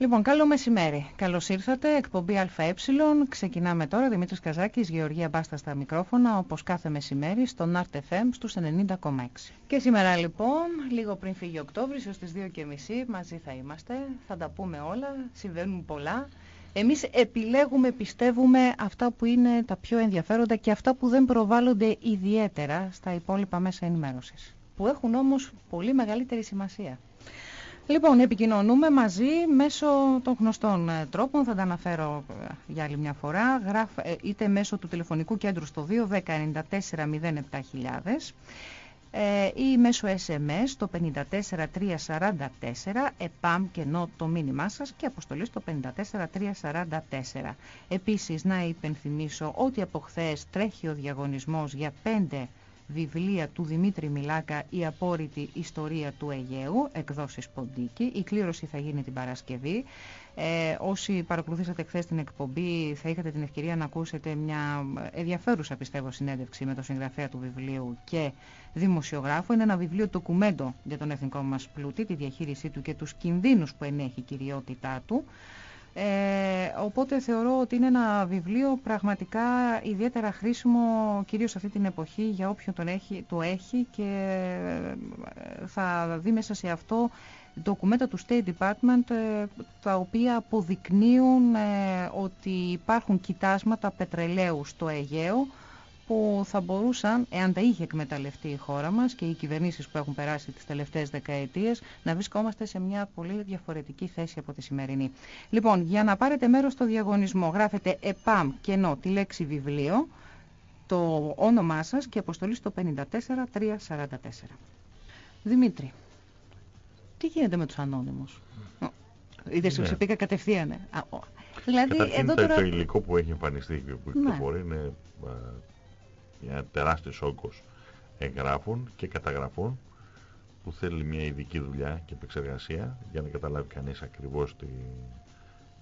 Λοιπόν, καλό μεσημέρι. Καλώς ήρθατε. Εκπομπή ΑΕ. Ξεκινάμε τώρα. Δημήτρης Καζάκης, Γεωργία Μπάστα στα μικρόφωνα, όπως κάθε μεσημέρι, στον FM στους 90,6. Και σήμερα λοιπόν, λίγο πριν φύγει Οκτώβρης, ως τις 2.30 μαζί θα είμαστε. Θα τα πούμε όλα. Συμβαίνουν πολλά. Εμείς επιλέγουμε, πιστεύουμε, αυτά που είναι τα πιο ενδιαφέροντα και αυτά που δεν προβάλλονται ιδιαίτερα στα υπόλοιπα μέσα ενημέρωσης. Που έχουν όμως πολύ μεγαλύτερη σημασία. Λοιπόν, επικοινωνούμε μαζί μέσω των γνωστών ε, τρόπων, θα τα αναφέρω ε, για άλλη μια φορά, Γράφ, ε, είτε μέσω του τηλεφωνικού κέντρου στο 210 ή μέσω SMS στο 54344 ΕΠΑΜ και νο το μήνυμά σας και αποστολή στο 54344. Επίσης να υπενθυμίσω ότι από χθες τρέχει ο διαγωνισμός για 5 βιβλία του Δημήτρη Μιλάκα «Η απόρριτη ιστορία του Αιγαίου», εκδόσεις Ποντίκη. Η κλήρωση θα γίνει την Παρασκευή. Ε, όσοι παρακολουθήσατε χθες την εκπομπή θα είχατε την ευκαιρία να ακούσετε μια ενδιαφέρουσα πιστεύω συνέντευξη με τον συγγραφέα του βιβλίου και δημοσιογράφο. Είναι ένα βιβλίο ντοκουμέντο για τον εθνικό μας πλούτη, τη διαχείρισή του και τους κινδύνους που ενέχει η κυριότητά του. Ε, οπότε θεωρώ ότι είναι ένα βιβλίο πραγματικά ιδιαίτερα χρήσιμο κυρίως αυτή την εποχή για όποιον τον έχει, το έχει και ε, θα δει μέσα σε αυτό ντοκουμέντα του State Department ε, τα οποία αποδεικνύουν ε, ότι υπάρχουν κοιτάσματα πετρελαίου στο Αιγαίο που θα μπορούσαν, εάν τα είχε εκμεταλλευτεί η χώρα μας και οι κυβερνήσεις που έχουν περάσει τις τελευταίες δεκαετίες, να βρισκόμαστε σε μια πολύ διαφορετική θέση από τη σημερινή. Λοιπόν, για να πάρετε μέρος στο διαγωνισμό, γράφετε ΕΠΑΜ και ενώ τη λέξη βιβλίο, το όνομά σας και αποστολή στο 54344. Δημήτρη, τι γίνεται με τους ανώνυμους; Είδες, ναι. σου πήγα κατευθείαν. Δηλαδή, εδώ τώρα... το υλικό που έχει εμφανιστεί και που ναι. είναι μια τεράστιος όγκος εγγράφων και καταγραφών που θέλει μια ειδική δουλειά και επεξεργασία για να καταλάβει κανείς ακριβώς τι,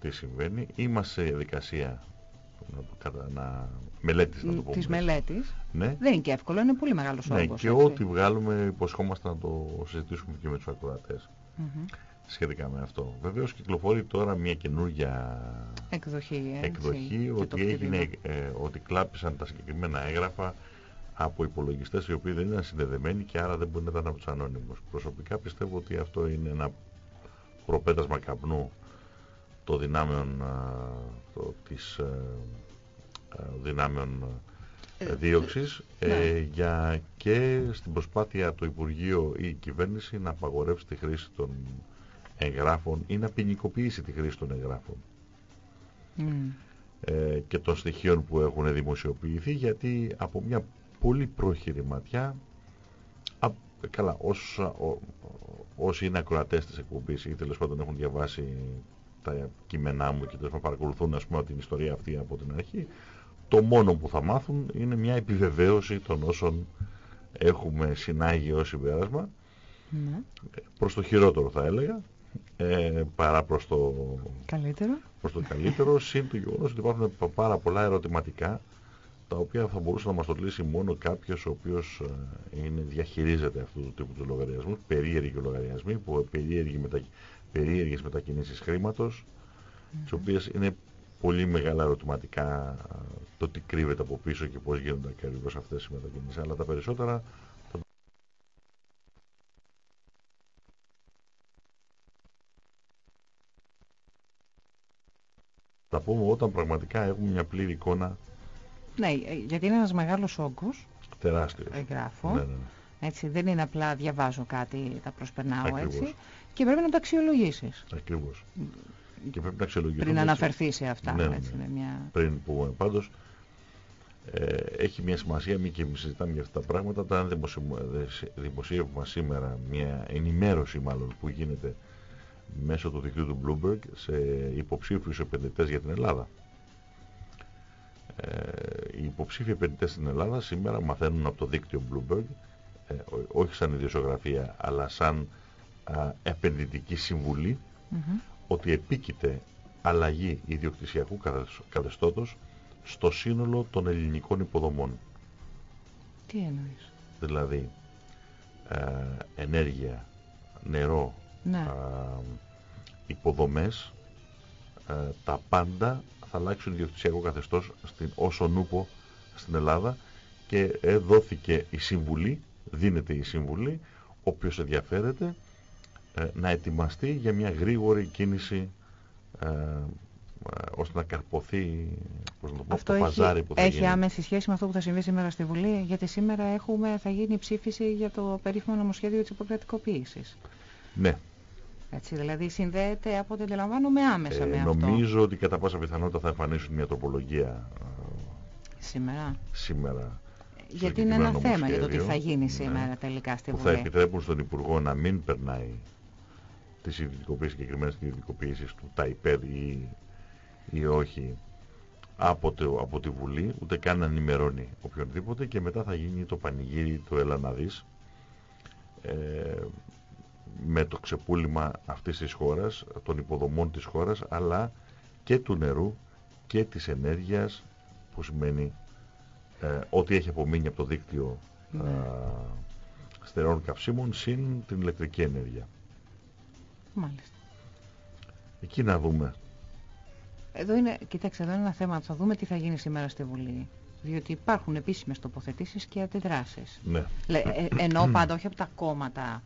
τι συμβαίνει. Είμαστε σε διαδικασία να, να μελέτης, να το πούμε. Της μελέτης. Ναι. Δεν είναι και εύκολο, είναι πολύ μεγάλος ναι, όγκος. Και ό,τι βγάλουμε υποσχόμαστε να το συζητήσουμε και με τους ακροατές. Σχετικά με αυτό. Βεβαίως κυκλοφορεί τώρα μια καινούργια εκδοχή, εκδοχή ότι, έγινε, ε, ότι κλάπησαν τα συγκεκριμένα έγγραφα από υπολογιστές οι οποίοι δεν ήταν συνδεδεμένοι και άρα δεν μπορεί να ήταν από τους ανώνυμους. Προσωπικά πιστεύω ότι αυτό είναι ένα προπέτασμα καπνού των δυνάμεων, το, της, ε, ε, δυνάμεων δίωξης ναι. για και στην προσπάθεια το Υπουργείο ή η κυβέρνηση να απαγορεύσει τη χρήση των εγγράφων ή να ποινικοποιήσει τη χρήση των εγγράφων. Ε, και των στοιχείων που έχουν δημοσιοποιηθεί γιατί από μια πολύ πρόχειρη ματιά α, καλά όσα, όσοι είναι ακροατές της εκπομπής ή τέλος πάντων έχουν διαβάσει τα κείμενά μου και τέλος πάντων παρακολουθούν ας πούμε την ιστορία αυτή από την αρχή το μόνο που θα μάθουν είναι μια επιβεβαίωση των όσων έχουμε συνάγει ως συμπέρασμα. Ναι. προς το χειρότερο θα έλεγα ε, παρά προς το καλύτερο, προς το καλύτερο συν το γεγονός ότι υπάρχουν πάρα πολλά ερωτηματικά τα οποία θα μπορούσε να μας το λύσει μόνο κάποιος ο οποίος ε, είναι, διαχειρίζεται αυτού του τύπου τους λογαριασμούς, περίεργοι λογαριασμοί, που περίεργοι μετα, περίεργες μετακινήσεις χρήματος, mm -hmm. τις οποίες είναι πολύ μεγάλα ερωτηματικά το τι κρύβεται από πίσω και πώς γίνονται ακριβώς αυτές οι μετακινήσεις. Αλλά τα περισσότερα θα πούμε όταν πραγματικά έχουμε μια πλήρη εικόνα. Ναι, ε, γιατί είναι ένας μεγάλος όγκος. Τεράστιος. Εγγράφω. Ναι, ναι, ναι. Έτσι, δεν είναι απλά διαβάζω κάτι, τα προσπερνάω Ακριβώς. έτσι. Και πρέπει να τα αξιολογήσεις. Ακριβώς. Και πρέπει να αξιολογήσεις. Πριν αναφερθεί σε αυτά. Ναι, ναι, έτσι, ναι. Μια... Πριν πούμε πάντως, ε, έχει μια σημασία, μη και συζητάμε για αυτά τα πράγματα, όταν δημοσιεύουμε σήμερα μια ενημέρωση μάλλον που γίνεται μέσω του δικτύου του Bloomberg σε υποψήφιους επενδυτές για την Ελλάδα. Ε, οι υποψήφιοι επενδυτές στην Ελλάδα σήμερα μαθαίνουν από το δίκτυο Bloomberg, ε, όχι σαν ιδιοσιογραφία, αλλά σαν α, επενδυτική συμβουλή, ότι επίκειται αλλαγή ιδιοκτησιακού καθεστώτος στο σύνολο των ελληνικών υποδομών. Τι εννοείς; Δηλαδή, ε, ενέργεια, νερό, ναι. υποδομές ε, τα πάντα θα αλλάξουν ιδιοκτησιακό καθεστώς στην, όσο νούπο στην Ελλάδα και ε, δόθηκε η συμβουλή, δίνεται η συμβουλή, όποιος ενδιαφέρεται ε, να ετοιμαστεί για μια γρήγορη κίνηση ε, ώστε να καρποθεί πώς να το, πω, αυτό το παζάρι έχει, που θα έχει γίνει. άμεση σχέση με αυτό που θα συμβεί σήμερα στη Βουλή, γιατί σήμερα έχουμε, θα γίνει ψήφιση για το περίφημο νομοσχέδιο της υποκρατικοποίησης. Ναι. Έτσι, δηλαδή συνδέεται από ό,τι αντιλαμβάνομαι άμεσα Ε, με αυτό. νομίζω ότι κατά πάσα πιθανότητα θα εμφανίσουν μια τροπολογία ε, Σήμερα. σήμερα Γιατί είναι ένα συγκεκριμένο θέμα για το τι θα νομοσχέδιο, γίνει ναι, σήμερα τελικά στη που θα Βουλή. επιτρέπουν στον Υπουργό να μην περνάει τις ιδιωτικοποίησεις συγκεκριμένες ιδιωτικοποίησεις του ΤΑΙΠΕΔ ή, ή όχι από, το, από τη Βουλή, ούτε καν να ενημερώνει οποιονδήποτε και μετά θα γίνει το πανηγύρι του Ελλαναδής ε, με το ξεπούλημα αυτής της χώρας, των υποδομών της χώρας, αλλά και του νερού και της ενέργειας, που σημαίνει ε, ό,τι έχει απομείνει από το δίκτυο Ναι. α, στερεών καυσίμων, συν την ηλεκτρική ενέργεια. Μάλιστα. Εκεί να δούμε. Εδώ είναι, κοιτάξτε, εδώ είναι ένα θέμα. Θα δούμε τι θα γίνει σήμερα στη Βουλή. Διότι υπάρχουν επίσημες τοποθετήσεις και αντιδράσεις. Ναι. Λε, ε, ενώ πάντα όχι από τα κόμματα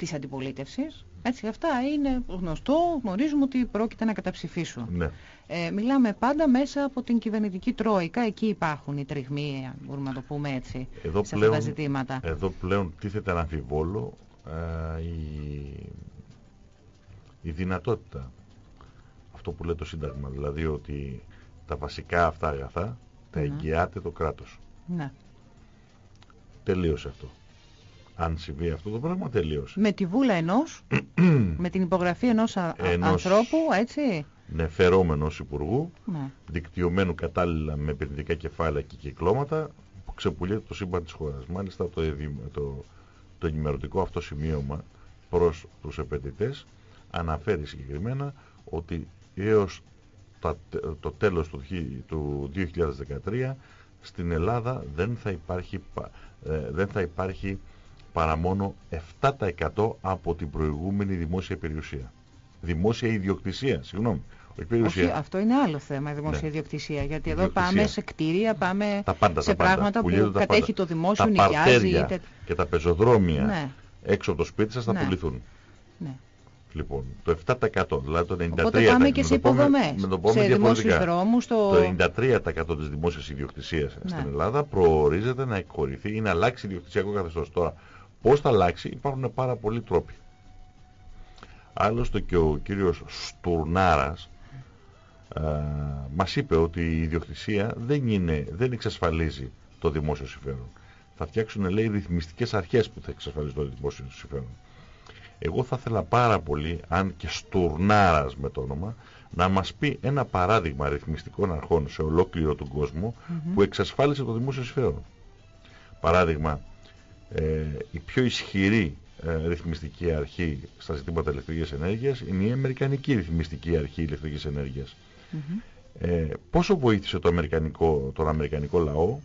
της αντιπολίτευσης. Έτσι, αυτά είναι γνωστό, γνωρίζουμε ότι πρόκειται να καταψηφίσουν. ναι. Ε, μιλάμε πάντα μέσα από την κυβερνητική τρόικα. Εκεί υπάρχουν οι τριγμοί, αν μπορούμε να το πούμε έτσι, Εδώ σε αυτά πλέον, τα ζητήματα. εδώ πλέον τίθεται να αμφιβόλο ε, η, η δυνατότητα. Αυτό που λέει το Σύνταγμα, δηλαδή ότι τα βασικά αυτά αγαθά τα Ναι. εγγυάται το κράτος. Ναι. Τελείωσε αυτό. Αν συμβεί αυτό το πράγμα, τελείωσε. Με τη βούλα ενός, με την υπογραφή ενός, α- α- Ενός- ανθρώπου, έτσι. Νεφερόμενος υπουργού, Ναι. δικτυωμένου κατάλληλα με επενδυτικά κεφάλαια και κυκλώματα, που ξεπουλιέται το σύμπαν της χώρας. Μάλιστα το, εδη- το, το ενημερωτικό αυτό σημείωμα προς τους επενδυτές αναφέρει συγκεκριμένα ότι έως τα, το τέλος του, χι- του 2013 στην Ελλάδα δεν θα υπάρχει, πα- ε, δεν θα υπάρχει παρά μόνο 7% από την προηγούμενη δημόσια περιουσία. Δημόσια ιδιοκτησία, συγγνώμη. Όχι περιουσία. Όχι, αυτό είναι άλλο θέμα, η δημόσια Ναι. ιδιοκτησία. Γιατί εδώ Ιδιοκτησία. πάμε σε κτίρια, πάμε τα πάντα, σε τα πάντα. πράγματα που Πουλιέται τα κατέχει πάντα. το δημόσιο, τα νοικιάζει. παρτέρια Είτε... και τα πεζοδρόμια Ναι, έξω από το σπίτι σας θα Ναι. πουληθούν. ναι. Λοιπόν, το 7% δηλαδή το 93% Οπότε πάμε και να σε το πούμε- υποδομές, να το πούμε σε δημόσιους διαφορετικά. δρόμους, στο... Το 93% της δημόσιας ιδιοκτησίας Ναι. στην Ελλάδα προορίζεται να εκχωρηθεί ή να αλλάξει ιδιοκτησιακό καθεστώς. Τώρα, πώς θα αλλάξει υπάρχουν πάρα πολλοί τρόποι. Άλλωστε και ο κύριος Στουρνάρας α, μας είπε ότι η ιδιοκτησία δεν, είναι, δεν εξασφαλίζει το δημόσιο συμφέρον. Θα φτιάξουν, λέει, ρυθμιστικές αρχές που θα εξασφαλίζουν το δημόσιο συμφέρον. Εγώ θα ήθελα πάρα πολύ, αν και Στουρνάρας με το όνομα, να μας πει ένα παράδειγμα ρυθμιστικών αρχών σε ολόκληρο τον κόσμο Μμμ. που εξασφάλισε το δημόσιο συμφέρον. Παράδειγμα, ε, η πιο ισχυρή ε, ρυθμιστική αρχή στα ζητήματα ηλεκτρικής ενέργειας είναι η Αμερικανική ρυθμιστική αρχή ηλεκτρικής ενέργειας. Μμμ. Ε, πόσο βοήθησε το αμερικανικό, τον αμερικανικό λαό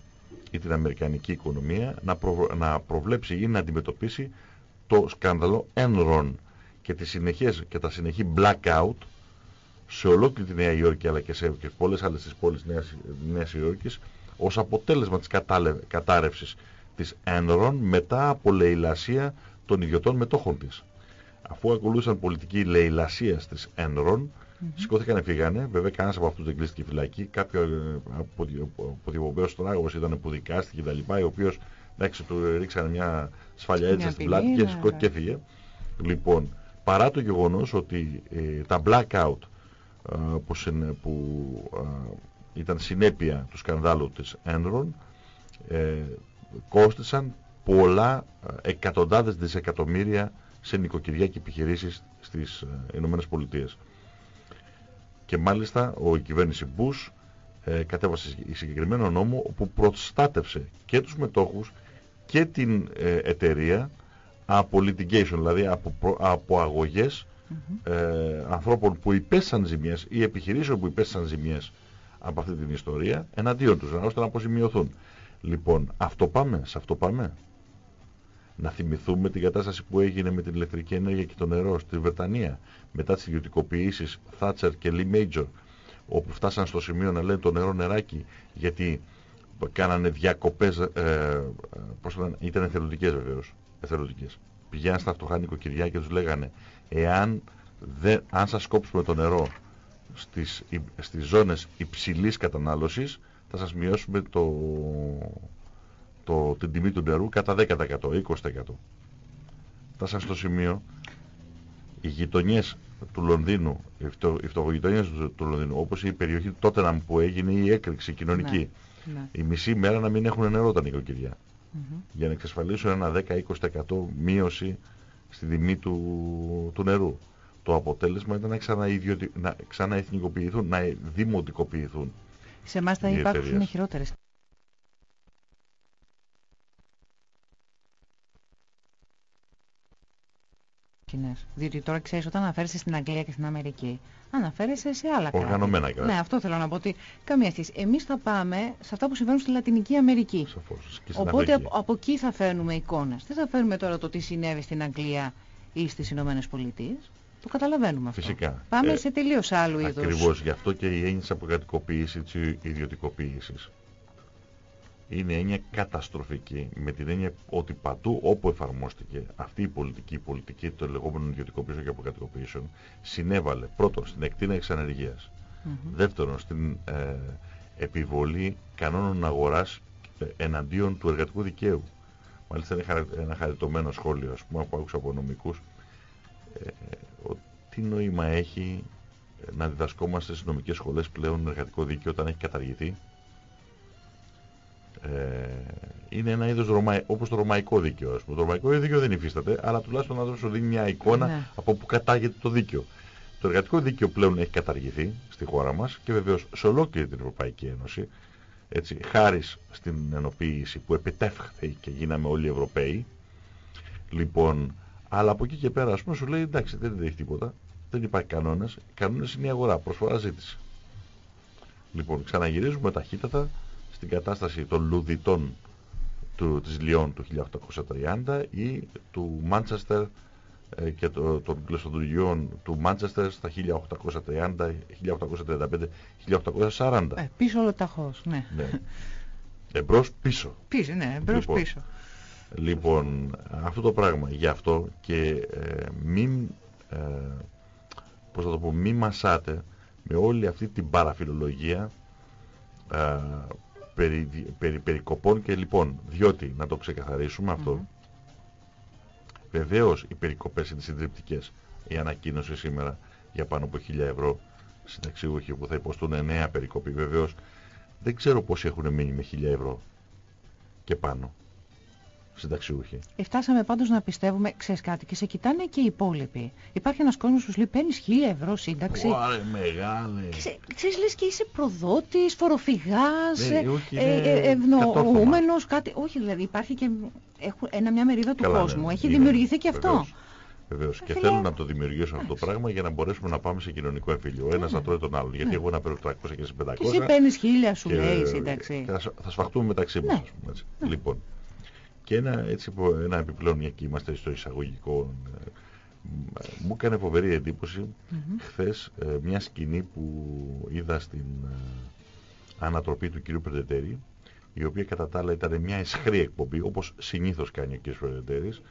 ή την αμερικανική οικονομία να, προβ- να προβλέψει ή να αντιμετωπίσει το σκάνδαλο Enron και, τις συνεχές, και τα συνεχή blackout σε ολόκληρη τη Νέα Υόρκη αλλά και σε και πολλές άλλες τις πόλεις της Νέας, Νέας Υόρκης ως αποτέλεσμα της κατάλε- κατάρρευσης της Enron μετά από λαιλασία των ιδιωτών μετόχων της. Αφού ακολούθησαν πολιτική λαιλασία της Enron, Σηκώθηκαν, φύγανε. Βέβαια, κανένας από αυτούς δεν κλείστηκε φυλακή. Κάποιο ε, αποδιοπομπαίο τράγο ήταν που δικάστηκε κτλ. Ο οποίο του ρίξανε μια σφαλιά έτσι Μια στην ποινή, πλάτη και ναι, σηκώθηκε και ναι. έφυγε. Λοιπόν, παρά το γεγονός ότι ε, τα blackout ε, που, συν- που ε, ήταν συνέπεια του σκανδάλου της Enron ε, κόστησαν πολλά ε, εκατοντάδες δισεκατομμύρια σε νοικοκυριά και επιχειρήσεις στις ε, Ηνωμένες Πολιτείες. Και μάλιστα ο η κυβέρνηση Bush ε, κατέβασε συγκεκριμένο νόμο που προστάτευσε και τους μετόχους και την ε, εταιρεία από litigation, δηλαδή από, προ- από αγωγές Μμμ. ε, ανθρώπων που υπέστησαν ζημιές ή επιχειρήσεων που υπέστησαν ζημιές από αυτή την ιστορία εναντίον τους, ώστε να αποζημιωθούν. Λοιπόν, αυτό πάμε, σε αυτό πάμε. Να θυμηθούμε την κατάσταση που έγινε με την ηλεκτρική ενέργεια και το νερό στη Βρετανία μετά τις ιδιωτικοποιήσεις Thatcher και Lee Major όπου φτάσαν στο σημείο να λένε το νερό νεράκι γιατί κάνανε διακοπές, ε, πώς λένε, ήταν εθελοντικές βεβαίως, εθελοντικές. Πηγαίναν στα φτωχά νοικοκυριά και τους λέγανε εάν δεν, αν σας κόψουμε το νερό στις, στις ζώνες υψηλής κατανάλωσης θα σας μειώσουμε το, το, την τιμή του νερού κατά 10%, 20%. Φτάσαν στο σημείο οι γειτονιές του Λονδίνου, οι φτωχογειτονιές του Λονδίνου, όπως η περιοχή του Τότεναμ που έγινε η έκρηξη κοινωνική, ναι, ναι. η μισή μέρα να μην έχουν νερό τα νοικοκυριά. Mm -hmm. Για να εξασφαλίσουν ένα 10-20% μείωση στη τιμή του, του νερού. Το αποτέλεσμα ήταν να, ξαναειδιωτι... να ξαναεθνικοποιηθούν, να δημοτικοποιηθούν. Σε εμάς θα υπάρχουν χειρότερες Διότι τώρα ξέρεις, όταν αναφέρεσαι στην Αγγλία και στην Αμερική, αναφέρεσαι σε άλλα κράτη. Οργανωμένα κράτη. Ναι, αυτό θέλω να πω. Ότι καμία σχέση. Εμείς θα πάμε σε αυτά που συμβαίνουν στη Λατινική Αμερική. Σαφώς. Οπότε από, από, εκεί θα φέρνουμε εικόνες. Δεν θα φέρουμε τώρα το τι συνέβη στην Αγγλία ή στις Ηνωμένες Πολιτείες. Το καταλαβαίνουμε αυτό. Φυσικά. Πάμε ε, σε τελείως άλλου είδους. Ακριβώς γι' αυτό και η έννοια της αποκρατικοποίηση, τη ιδιωτικοποίησης είναι έννοια καταστροφική με την έννοια ότι παντού όπου εφαρμόστηκε αυτή η πολιτική, η πολιτική των λεγόμενων ιδιωτικοποιήσεων και αποκατοικοποιήσεων συνέβαλε πρώτον στην εκτείναξη ανεργίας, mm δεύτερον στην ε, επιβολή κανόνων αγοράς ε, εναντίον του εργατικού δικαίου. Μάλιστα είναι ένα χαριτωμένο σχόλιο ας πούμε, που άκουσα από νομικούς ε, τι νόημα έχει να διδασκόμαστε στις νομικές σχολές πλέον εργατικό δίκαιο όταν έχει καταργηθεί; Ε, είναι ένα είδος Ρωμα... όπως το ρωμαϊκό δίκαιο. Το ρωμαϊκό δίκαιο δεν υφίσταται, αλλά τουλάχιστον να σου δίνει μια εικόνα ναι. από που κατάγεται το δίκαιο. Το εργατικό δίκαιο πλέον έχει καταργηθεί στη χώρα μας και βεβαίως σε ολόκληρη την Ευρωπαϊκή Ένωση, έτσι, χάρη στην ενοποίηση που επιτεύχθη και γίναμε όλοι Ευρωπαίοι. Λοιπόν, αλλά από εκεί και πέρα, ας πούμε, σου λέει εντάξει, δεν έχει τίποτα, δεν υπάρχει κανόνες. Οι κανόνες είναι η αγορά, προσφορά ζήτηση. Λοιπόν, ξαναγυρίζουμε ταχύτατα στην κατάσταση των Λουδιτών του, της Λιόν του 1830 ή του Μάντσεστερ ε, και το, των κλειστοδουργιών του Μάντσεστερ στα 1830, 1835, 1840. Ε, πίσω ολοταχώς, ναι. ναι. Εμπρός πίσω. Πίσω, ναι, εμπρός λοιπόν, πίσω. Λοιπόν, αυτό το πράγμα, γι' αυτό και ε, μην, ε, πώς θα το πω, μην μασάτε με όλη αυτή την παραφιλολογία ε, περι, περι, περικοπών και λοιπόν, διότι, να το ξεκαθαρίσουμε αυτό, mm βεβαίως οι περικοπές είναι συντριπτικές. Η ανακοίνωση σήμερα για πάνω από 1000 ευρώ συνταξιούχοι που θα υποστούν νέα περικοπή, βεβαίως δεν ξέρω πόσοι έχουν μείνει με 1000 ευρώ και πάνω συνταξιούχοι. Ε, φτάσαμε πάντως να πιστεύουμε, ξέρεις κάτι, και σε κοιτάνε και οι υπόλοιποι. Υπάρχει ένας κόσμος που σου λέει παίρνεις χίλια ευρώ σύνταξη. Ωάρε μεγάλε. Ξέ, ξέρεις, λες και είσαι προδότης, φοροφυγάς, ναι, ε, ε, ευνοούμενος, κάτι. Όχι, δηλαδή υπάρχει και έχουν, ένα, μια μερίδα του Καλά, κόσμου. Ναι, Έχει είναι, δημιουργηθεί και αυτό. Βεβαίως. Και θέλουν να το δημιουργήσουν αυτό το πράγμα για να μπορέσουμε να πάμε σε κοινωνικό εμφύλιο. Ο ένα να τρώει τον άλλον. Γιατί ναι. εγώ να παίρνω 300 και σε 500. Και εσύ παίρνεις χίλια, σου λέει σύνταξη. θα σφαχτούμε μεταξύ μας. Ναι. Λοιπόν, και ένα, έτσι, ένα επιπλέον, μια και είμαστε στο εισαγωγικό, ε, μου έκανε φοβερή εντύπωση mm χθες ε, μια σκηνή που είδα στην ε, ανατροπή του κ. Πρετετέρη, η οποία κατά τα άλλα ήταν μια εσχρή εκπομπή, όπως συνήθως κάνει ο κ. Πρετετέρης,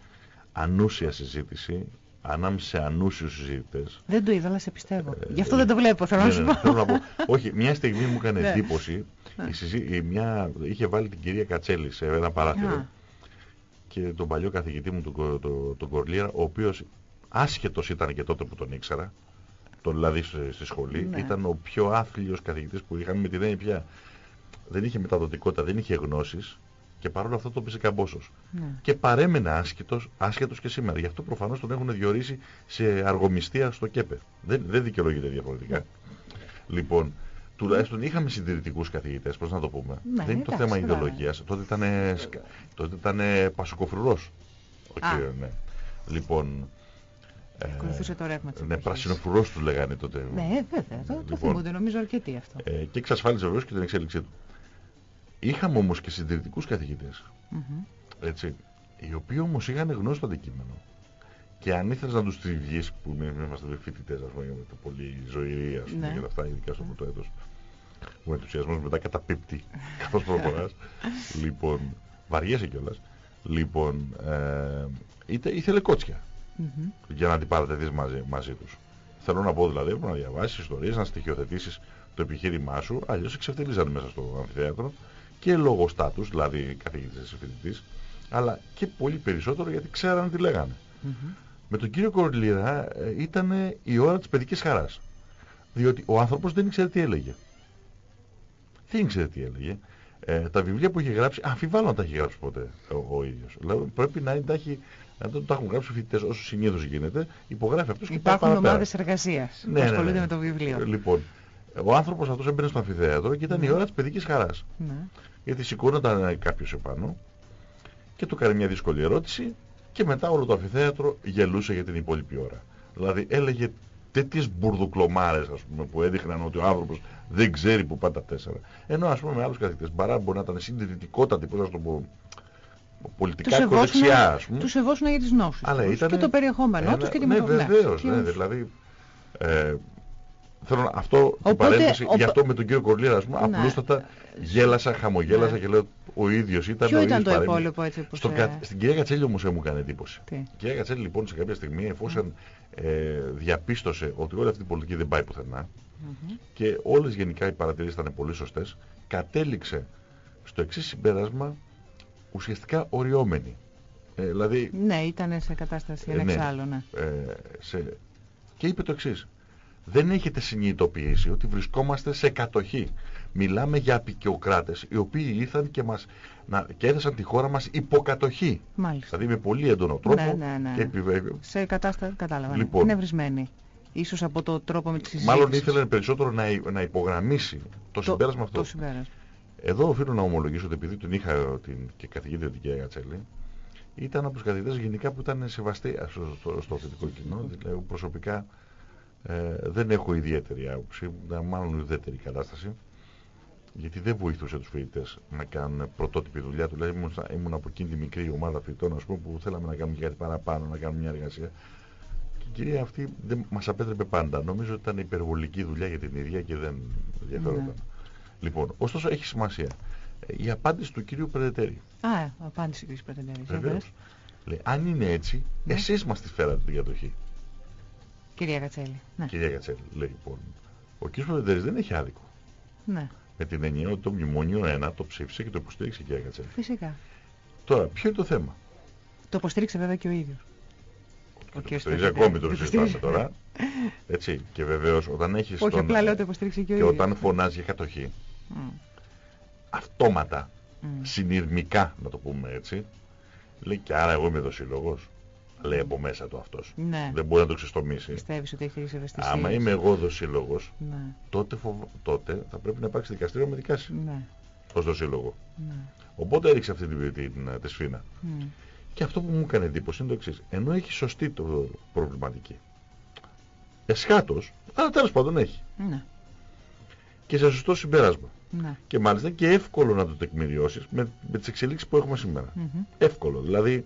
ανούσια συζήτηση, ανάμεσα σε ανούσιους συζήτητες. Δεν το είδα, αλλά σε πιστεύω. Γι' αυτό δεν το βλέπω, θέλω να ναι, σου ναι, πω. Όχι, μια στιγμή μου έκανε ναι. εντύπωση, η μια, είχε βάλει την κυρία Κατσέλη σε ένα παράθυρο και τον παλιό καθηγητή μου, τον, τον, τον Κορλίρα, ο οποίος άσχετος ήταν και τότε που τον ήξερα, τον δηλαδή στη σχολή, ναι. ήταν ο πιο άθλιος καθηγητής που είχαμε με την έννοια πια. Δεν είχε μεταδοτικότητα, δεν είχε γνώσεις και παρόλο αυτό το πήσε καμπόσος. Ναι. Και παρέμενε άσχετος, άσχετος και σήμερα. Γι' αυτό προφανώς τον έχουν διορίσει σε αργομιστία στο ΚΕΠΕ. Δεν, δεν δικαιολογείται διαφορετικά. Ναι. Λοιπόν, τουλάχιστον είχαμε συντηρητικούς καθηγητές, πώς να το πούμε. Ναι, δεν είναι το θέμα ιδεολογίας. Τότε ήταν, τότε ήταν πασοκοφρουρός. Ο κύριος, ναι. Λοιπόν, Ακολουθούσε το ρεύμα της Ναι, πρασινοφρουρός του λέγανε τότε. Ναι, βέβαια. Το, λοιπόν, το θυμούνται νομίζω αρκετοί αυτό. Ε, και εξασφάλιζε βεβαίως και την εξέλιξή του. Είχαμε όμως και συντηρητικούς καθηγητές. Mm -hmm. Έτσι. οι οποίοι όμως είχαν γνώση το αντικείμενο. Και αν ήθελες να τους τριβγείς, που είμαστε φοιτητές, ας πούμε, με το πολύ ζωηρή, ας πούμε, Ναι. για αυτά, ειδικά στο πρώτο έτος, ο ενθουσιασμός μετά καταπίπτει, καθώς προχωράς. λοιπόν, βαριέσαι κιόλας. Λοιπόν, ε, είτε, ήθελε κότσια Μμμ. για να την παρατεθείς μαζί, μαζί τους. Θέλω να πω δηλαδή πρέπει να διαβάσεις ιστορίες, να στοιχειοθετήσεις το επιχείρημά σου, αλλιώς εξευτελίζανε μέσα στο αμφιθέατρο και λόγω στάτους, δηλαδή καθηγητής ή φοιτητής, αλλά και πολύ περισσότερο γιατί ξέρανε τι λέγανε. Μμμ. Με τον κύριο Κορλίρα ε, ήταν η ώρα της παιδικής χαράς. Διότι ο άνθρωπος δεν ήξερε τι έλεγε. Δεν ήξερε τι έλεγε. Ε, τα βιβλία που είχε γράψει, αμφιβάλλω να τα έχει γράψει ποτέ ο, ο ίδιος. Δηλαδή πρέπει να, είναι- τα έχει, να το, τα έχουν γράψει οι φοιτητές όσο συνήθως γίνεται, υπογράφει αυτός και πάει Υπάρχουν παραπέρα. ομάδες εργασίας Ναι, που ναι, ασχολούνται ναι. με το βιβλίο. Ε, Λοιπόν, ο άνθρωπος αυτός έμπαινε στο αμφιθέατρο και ήταν η ώρα της παιδικής χαράς. Ναι. Γιατί σηκώνονταν κάποιος επάνω και του έκανε μια δύσκολη ερώτηση και μετά όλο το αμφιθέατρο γελούσε για την υπόλοιπη ώρα. Δηλαδή έλεγε τέτοιες μπουρδουκλωμάρες ας πούμε που έδειχναν ότι ο άνθρωπος δεν ξέρει που πάνε τα τέσσερα. Ενώ ας πούμε με άλλους καθηγητές παρά μπορεί να ήταν συντηρητικότατοι, πώς να σου το πω, πολιτικά Τους σεβόσουν, ακροδεξιά ας πούμε. τους σεβόσουν για τις νόσους Αλλά τους ήτανε και το περιεχόμενό ένα- τους και τη Ναι, μεταβλέψη. βεβαίως, Και ναι, ως- δηλαδή. Ε, θέλω να, αυτό την Οπότε, παρένθεση, ο- γι' αυτό με τον κύριο Κορλίρα, ας πούμε, Ναι. απλούστατα γέλασα, χαμογέλασα Ναι. και λέω ο ίδιος ήταν Ποιο ο ήταν ίδιος το παρέμεινε. υπόλοιπο έτσι που Στον σε... κα- Στην κυρία Κατσέλη όμως μου έκανε εντύπωση. Τι; Η κυρία Κατσέλη λοιπόν σε κάποια στιγμή εφόσον ε, διαπίστωσε ότι όλη αυτή η πολιτική δεν πάει πουθενά Μμμ. και όλες γενικά οι παρατηρήσεις ήταν πολύ σωστές, κατέληξε στο εξής συμπέρασμα ουσιαστικά οριόμενη. Ε, δηλαδή Ναι, ήταν σε κατάσταση Ε, ναι. ανεξάλλου, ναι. ε, σε... και είπε το εξής. Δεν έχετε συνειδητοποιήσει ότι βρισκόμαστε σε κατοχή. Μιλάμε για απεικιοκράτες οι οποίοι ήρθαν και, μας, να, και έδεσαν τη χώρα μας υποκατοχή. Μάλιστα. Δηλαδή με πολύ έντονο τρόπο. Ναι, ναι, ναι. Και επιβε- Σε κατάσταση, κατάλαβα. Λοιπόν. Είναι βρισμένη. Ίσως από το τρόπο με τη συζήτηση. Μάλλον ήθελε περισσότερο να, υ- να υπογραμμίσει το, συμπέρασμα αυτό. Το συμπέρασμα. Εδώ οφείλω να ομολογήσω ότι επειδή τον είχα την, και καθηγήτρια την κυρία Κατσέλη, ήταν από τους καθηγητές γενικά που ήταν σεβαστοί ας, στο, στο, στο θετικό κοινό. Δηλαδή προσωπικά ε, δεν έχω ιδιαίτερη άποψη, ήταν μάλλον ουδέτερη κατάσταση. Γιατί δεν βοηθούσε τους φοιτητές να κάνουν πρωτότυπη δουλειά. του. Δηλαδή ήμουν, στα- ήμουν από εκείνη τη μικρή ομάδα φοιτητών ας πούμε, που θέλαμε να κάνουμε και κάτι παραπάνω, να κάνουμε μια εργασία. Και η κυρία αυτή δεν μας απέτρεπε πάντα. Νομίζω ότι ήταν υπερβολική δουλειά για την ίδια και δεν ενδιαφέρονταν. Ναι. Λοιπόν, ωστόσο έχει σημασία. Ε, Η απάντηση του κυρίου Πρεδετέρη. Α, ε, απάντησε και η Πρωτεντέρη. Βεβαίω. Λέει, αν είναι έτσι, Ναι. εσείς μας τη φέρατε την κατοχή. Κυρία Κατσέλη. Ναι. Κυρία Κατσέλη, λέει λοιπόν. Ο κύριος Πρεδετέρης δεν έχει άδικο. ναι. Με την εννοία ότι το μνημόνιο 1 το ψήφισε και το υποστήριξε η κυρία Κατσέλη. Φυσικά. Τώρα, ποιο είναι το θέμα; Το υποστήριξε βέβαια και ο ίδιος. Ο Το κύριος υποστηρίζει Πρεδετέρης. ακόμη, το Το συζητάμε υποστηρίζει. τώρα. Έτσι. Και βεβαίως όταν έχεις Όχι, τον... απλά λέω το υποστήριξε και ο και ίδιος. όταν φωνάζει για κατοχή, Μμ, αυτόματα, μμ. συνειρμικά να το πούμε έτσι, λέει και άρα εγώ είμαι εδώ σύλλογος. Λέει από μέσα του αυτός. Ναι. Δεν μπορεί να το ξεστομίσει. Πιστεύεις ότι έχεις τις ευαισθησίες; Άμα είμαι εγώ εδώ σύλλογος, Ναι, τότε, φοβ- τότε θα πρέπει να υπάρξει δικαστήριο με δικάσει ναι, ως το σύλλογο. ναι. Οπότε έριξε αυτή την, την, τη σφήνα. Μμ. Και αυτό που μου έκανε εντύπωση είναι το εξής. Ενώ έχει σωστή το προβληματική. Εσχάτως, αλλά τέλος πάντων έχει. Ναι, Και σε σωστό συμπέρασμα. ναι. Και μάλιστα και εύκολο να το τεκμηριώσεις με, με τις εξελίξεις που έχουμε σήμερα. Μμμ. Εύκολο. Δηλαδή,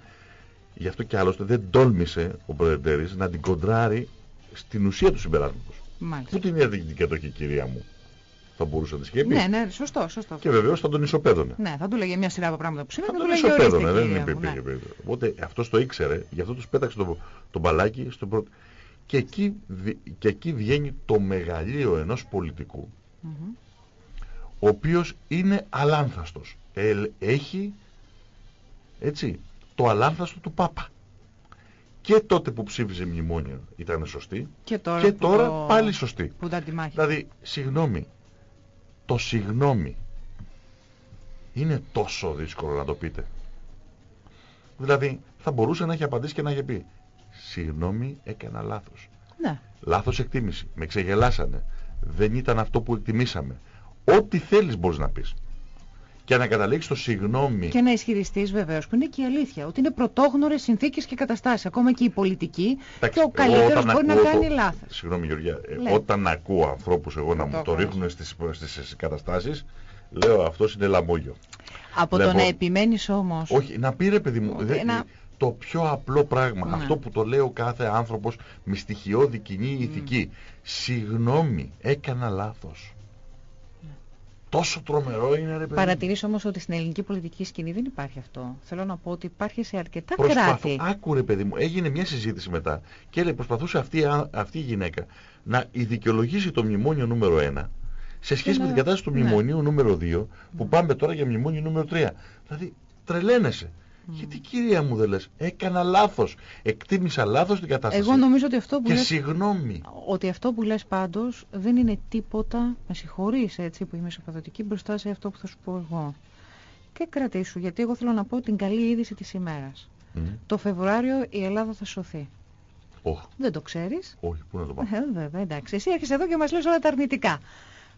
γι' αυτό και άλλωστε δεν τόλμησε ο Προεδρεύης να την κοντράρει στην ουσία του συμπεράσματος. Μάλιστα. Πού την έδινε την κατοχή, κυρία μου. Θα μπορούσε να της είχε πει. Ναι, ναι, σωστό, σωστό. Και βεβαίως θα τον ισοπαίδωνε. Ναι, θα του λέγε μια σειρά από πράγματα που Θα σημαίνει. τον Θα του λέγε ορίστε, ισοπαίδωνε, δεν κυρία μου, υπήρχε ναι. περίπτωση. Οπότε αυτός το ήξερε, γι' αυτό τους πέταξε το, το μπαλάκι στο πρώτο. Και εκεί, βι- και εκεί βγαίνει το μεγαλείο ενός πολιτικού, Μμμ. ο οποίος είναι αλάνθαστος. Ε, έχει, έτσι, το αλάνθαστο του Πάπα. Και τότε που ψήφιζε μνημόνιο ήταν σωστή Και τώρα, και που τώρα το- πάλι σωστή. Που τα τη μάχη. Δηλαδή, συγγνώμη, το συγγνώμη είναι τόσο δύσκολο να το πείτε. Δηλαδή, θα μπορούσε να έχει απαντήσει και να έχει πει Συγγνώμη, έκανα λάθος. Ναι. Λάθος εκτίμηση. Με ξεγελάσανε. Δεν ήταν αυτό που εκτιμήσαμε. Ό,τι θέλεις μπορείς να πεις. Και να καταλήξεις το συγγνώμη. Και να ισχυριστείς βεβαίως, που είναι και η αλήθεια, ότι είναι πρωτόγνωρες συνθήκες και καταστάσεις. Ακόμα και η πολιτική Εντάξει, και ο εγώ καλύτερος όταν μπορεί να ακούω κάνει το- λάθος. Συγγνώμη Γεωργία, ε, Ναι. όταν ακούω ανθρώπους εγώ να μου το Πρωτόγνωρος. ρίχνουν στις, στις καταστάσεις, λέω αυτός είναι λαμόγιο. Από το να επιμένεις όμως. Όχι, να πει ρε παιδί μου, δε, το πιο απλό πράγμα, Ναι. αυτό που το λέει ο κάθε άνθρωπος με στοιχειώδη κοινή ηθική. Συγγνώμη, έκανα λάθος. Τόσο τρομερό είναι ρε παιδί. μου. Παρατηρείς όμως ότι στην ελληνική πολιτική σκηνή δεν υπάρχει αυτό. Θέλω να πω ότι υπάρχει σε αρκετά Προσπαθώ, κράτη. άκου ρε παιδί μου, έγινε μια συζήτηση μετά και λέει προσπαθούσε αυτή, η α- αυτή η γυναίκα να δικαιολογήσει το μνημόνιο νούμερο 1 σε σχέση να- με την κατάσταση του ναι. μνημονίου νούμερο 2 που πάμε τώρα για μνημόνιο νούμερο 3. Δηλαδή τρελαίνεσαι. Γιατί κυρία μου δεν λες, έκανα λάθος, εκτίμησα λάθος την κατάσταση. Εγώ νομίζω ότι αυτό που και λες, συγγνώμη. ότι αυτό που λες πάντως δεν είναι τίποτα, με συγχωρείς έτσι που είμαι σοφαδοτική μπροστά σε αυτό που θα σου πω εγώ. Και κρατήσου, γιατί εγώ θέλω να πω την καλή είδηση της ημέρας. Μμ. Το Φεβρουάριο η Ελλάδα θα σωθεί. Οχ, Δεν το ξέρεις; όχι, πού να το πάω. Ε, βέβαια, εντάξει. Εσύ έρχεσαι εδώ και μας λες όλα τα αρνητικά.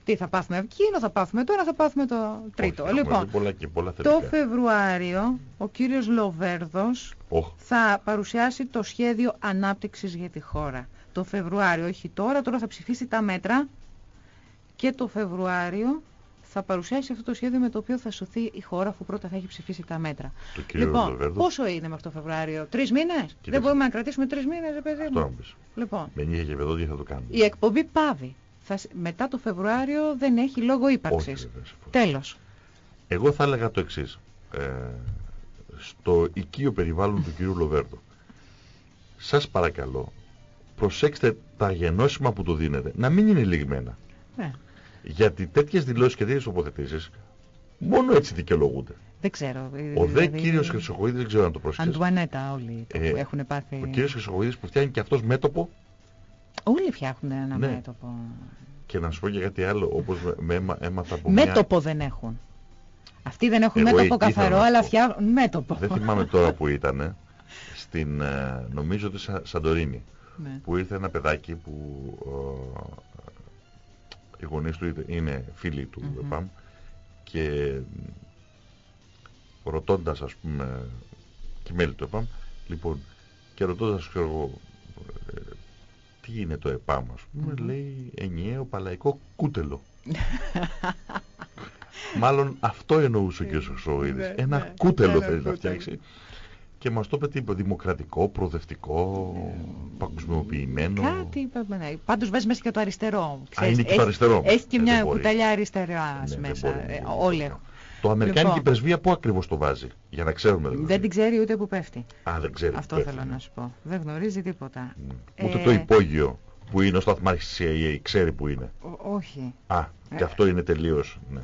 Τι θα πάθουμε εκείνο, θα πάθουμε το ένα, θα πάθουμε το τρίτο. Όχι, έχουμε λοιπόν, δει πολλά και πολλά το θετικά. Φεβρουάριο ο κύριος Λοβέρδος Οχ, θα παρουσιάσει το σχέδιο ανάπτυξης για τη χώρα. Το Φεβρουάριο, όχι τώρα, τώρα θα ψηφίσει τα μέτρα και το Φεβρουάριο θα παρουσιάσει αυτό το σχέδιο με το οποίο θα σωθεί η χώρα αφού πρώτα θα έχει ψηφίσει τα μέτρα. το κύριο λοιπόν, Λοβέρδος, πόσο είναι μέχρι το Φεβρουάριο, τρεις μήνες; Δεν μπορούμε να κρατήσουμε τρεις μήνες, ρε παιδί αυτό να μου. μου πεις. Λοιπόν, Με νύχια και βεδόντια θα το κάνουμε. η εκπομπή πάβει. Θα, σ- μετά το Φεβρουάριο δεν έχει λόγο Όχι, ύπαρξης. βέβαια, συμφωνώ. Τέλος. Εγώ θα έλεγα το εξής. Ε, στο οικείο περιβάλλον του κυρίου Λοβέρδο. Σας παρακαλώ, προσέξτε τα γενώσιμα που του δίνετε. Να μην είναι λιγμένα. Ναι. Γιατί τέτοιες δηλώσεις και τέτοιες τοποθετήσεις μόνο έτσι δικαιολογούνται. Δεν ξέρω. Ο δε δηλαδή, κύριος Χρυσοχοίδης δεν ξέρω αν το πρόσεξες. Αντουανέτα όλοι το Ε, που έχουν πάθει. Ο κύριος Χρυσοχοίδης που φτιάχνει και αυτός μέτωπο Όλοι φτιάχνουν ένα Ναι. μέτωπο. και να σου πω και κάτι άλλο όπως με, με αίμα- έμαθα από μια... Μέτωπο δεν έχουν. Αυτοί δεν έχουν Εγώ μέτωπο εκεί ήθελα καθαρό, να αλλά πω. φτιάχνουν μέτωπο. Δεν θυμάμαι τώρα που ήταν. Στην, ε, νομίζω ότι Σα- Σαντορίνη. Ναι. που ήρθε ένα παιδάκι που ε, οι γονείς του είτε- είναι φίλοι του Μμμ. ΕΠΑΜ και ρωτώντας ας πούμε και μέλη του ΕΠΑΜ λοιπόν και ρωτώντας ξέρω εγώ ε, τι είναι το ΕΠΑΜ ας πούμε Μμμ. λέει ενιαίο παλαϊκό κούτελο μάλλον αυτό εννοούσε ο κ. Χρυσοοίδης Ναι, ένα ναι, κούτελο ένα θέλει να κούτελο. φτιάξει και μας το είπε τι, δημοκρατικό, προοδευτικό, παγκοσμιοποιημένο. Κάτι είπαμε, ναι. Πάντως βάζεις μέσα και το αριστερό. Ξέρεις, είναι και το έχει- αριστερό. Έχει και Ε, μια δεν μπορεί. κουταλιά αριστεράς Ναι, δεν μέσα. μπορεί, Ε, δεν μπορεί. όλοι έχουν. Το Αμερικάνικη Λοιπόν. πρεσβεία πού ακριβώς το βάζει, για να ξέρουμε δηλαδή. Δεν την ξέρει ούτε που πέφτει. Α, δεν ξέρει. Αυτό πέφτει, θέλω ναι. να σου πω. Δεν γνωρίζει τίποτα. Ναι. Ούτε Ε, το υπόγειο που είναι ο σταθμάρχης της CIA ξέρει που είναι. Ο- όχι. Α, και Ε. αυτό είναι τελείως, ναι.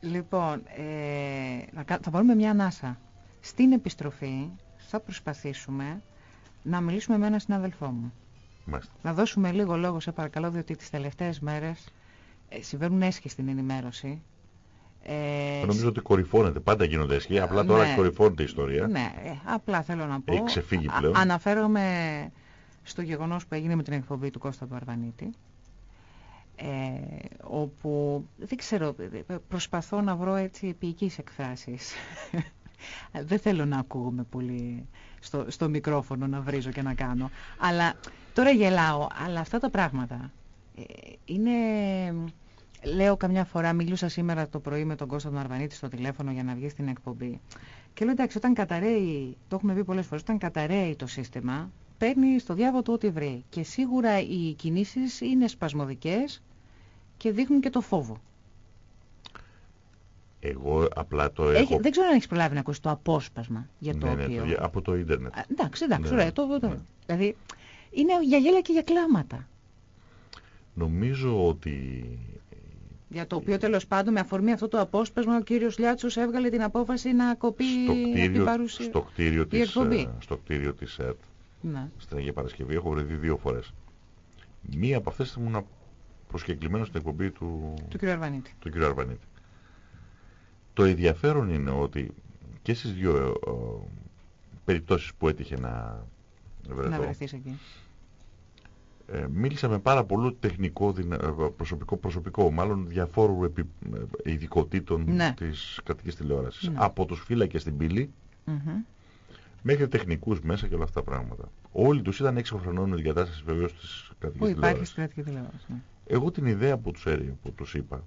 Λοιπόν, ε, να κα- θα πάρουμε μια ανάσα. Στην επιστροφή θα προσπαθήσουμε να μιλήσουμε με έναν συναδελφό μου. Μάλιστα. Να δώσουμε λίγο λόγο, σε παρακαλώ, διότι τις τελευταίες μέρες ε, συμβαίνουν έσχες στην ενημέρωση. Ε, Νομίζω ότι κορυφώνεται, πάντα γίνονται έσχοι, απλά τώρα ναι. κορυφώνεται η ιστορία. Ναι, ε, απλά θέλω να πω. Έχει ξεφύγει α- πλέον. αναφέρομαι στο γεγονός που έγινε με την εκπομπή του Κώστα του Αρβανίτη. Ε, όπου, δεν ξέρω, ε, προσπαθώ να βρω έτσι επίοικείς εκφράσεις. δεν θέλω να ακούγομαι πολύ στο, στο μικρόφωνο να βρίζω και να κάνω. Αλλά τώρα γελάω, αλλά αυτά τα πράγματα ε, είναι... Λέω καμιά φορά, μίλησα σήμερα το πρωί με τον Κώστα τον Αρβανίτη στο τηλέφωνο για να βγει στην εκπομπή. Και λέω εντάξει, όταν καταραίει, το έχουμε πει πολλές φορές, όταν καταραίει το σύστημα, παίρνει στο διάβολο του ό,τι βρει. Και σίγουρα οι κινήσεις είναι σπασμωδικές και δείχνουν και το φόβο. Εγώ απλά το Έχει, έχω... δεν ξέρω αν έχεις προλάβει να ακούσεις το απόσπασμα για το ναι, ναι, οποίο... το- από το ίντερνετ. Α, εντάξει, εντάξει, Ναι, ωραία. Το, το, ναι. Δηλαδή, είναι για γέλια και για κλάματα. Νομίζω ότι Για το οποίο τέλος πάντων με αφορμή αυτό το απόσπασμα ο κύριος Λιάτσος έβγαλε την απόφαση να κοπεί στο την κτίριο, παρουσία. στο κτίριο της, εκπομπή. ε, στο κτίριο της ΕΡΤ, Ναι. στην Αγία Παρασκευή, έχω βρεθεί δύο φορές. Μία από αυτές ήμουν προσκεκλημένος στην εκπομπή του, Του κύριου Αρβανίτη. του κ. Αρβανίτη. Το ενδιαφέρον είναι ότι και στις δύο ε, ε, περιπτώσεις που έτυχε να Να βρεθώ, βρεθείς εκεί. Ε, μίλησα με πάρα πολύ τεχνικό δυνα- ε, προσωπικό, προσωπικό, μάλλον διαφόρου επι, ε, ειδικοτήτων Ναι. της κρατικής τηλεόρασης. Ναι. Από τους φύλακες στην πύλη Μμμ. μέχρι τεχνικούς μέσα και όλα αυτά τα πράγματα. Όλοι τους ήταν έξω χρονών με την κατάσταση βεβαίως της Που κρατικής υπάρχει τηλεόρασης. στην κρατική τηλεόραση. ναι. Εγώ την ιδέα που τους, έρει, που τους είπα,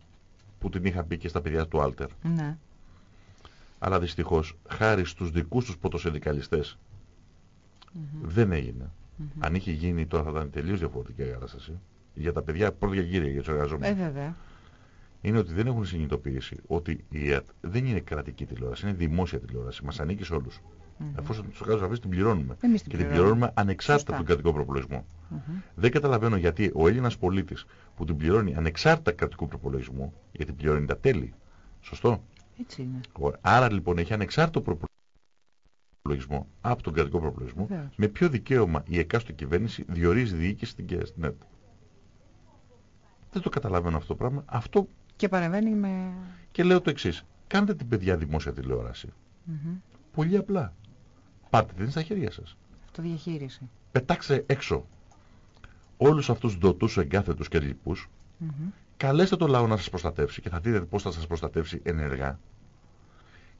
που την είχα πει και στα παιδιά του Άλτερ, Ναι. Αλλά δυστυχώς, χάρη στους δικούς τους πρωτοσυνδικαλιστές, δεν έγινε. Αν είχε γίνει τώρα θα ήταν τελείως διαφορετική η κατάσταση. Για τα παιδιά, πρώτα για κύριε, για τους εργαζόμενους. Ε, βέβαια. Είναι ότι δεν έχουν συνειδητοποιήσει ότι η ΕΡΤ δεν είναι κρατική τηλεόραση, είναι δημόσια τηλεόραση. Μας ανήκει σε όλους. Mm-hmm. Εφόσον τους εργαζόμενου αυτή την πληρώνουμε. Εμείς και την την πληρώνουμε. πληρώνουμε ανεξάρτητα από τον κρατικό προπολογισμό. Δεν καταλαβαίνω γιατί ο Έλληνας πολίτης που την πληρώνει ανεξάρτητα κρατικού προπολογισμού, γιατί πληρώνει τα τέλη. Σωστό; Έτσι είναι. Ωραία. Άρα λοιπόν έχει ανεξάρτητο προπολογισμό από τον κρατικό προπολογισμό, Βεβαίως. με ποιο δικαίωμα η εκάστοτε κυβέρνηση διορίζει διοίκηση στην, ΚΕ- στην ΕΡΤ. Δεν το καταλαβαίνω αυτό το πράγμα. Αυτό Και παρεμβαίνει με... και λέω το εξής. Κάντε την παιδιά δημόσια τηλεόραση. Μμμ. Πολύ απλά. Πάρτε την στα χέρια σας. Αυτοδιαχείριση. πετάξε έξω όλους αυτούς τους ντοτούς εγκάθετους και λοιπούς, Μμμ. καλέστε το λαό να σας προστατεύσει και θα δείτε πώς θα σας προστατεύσει ενεργά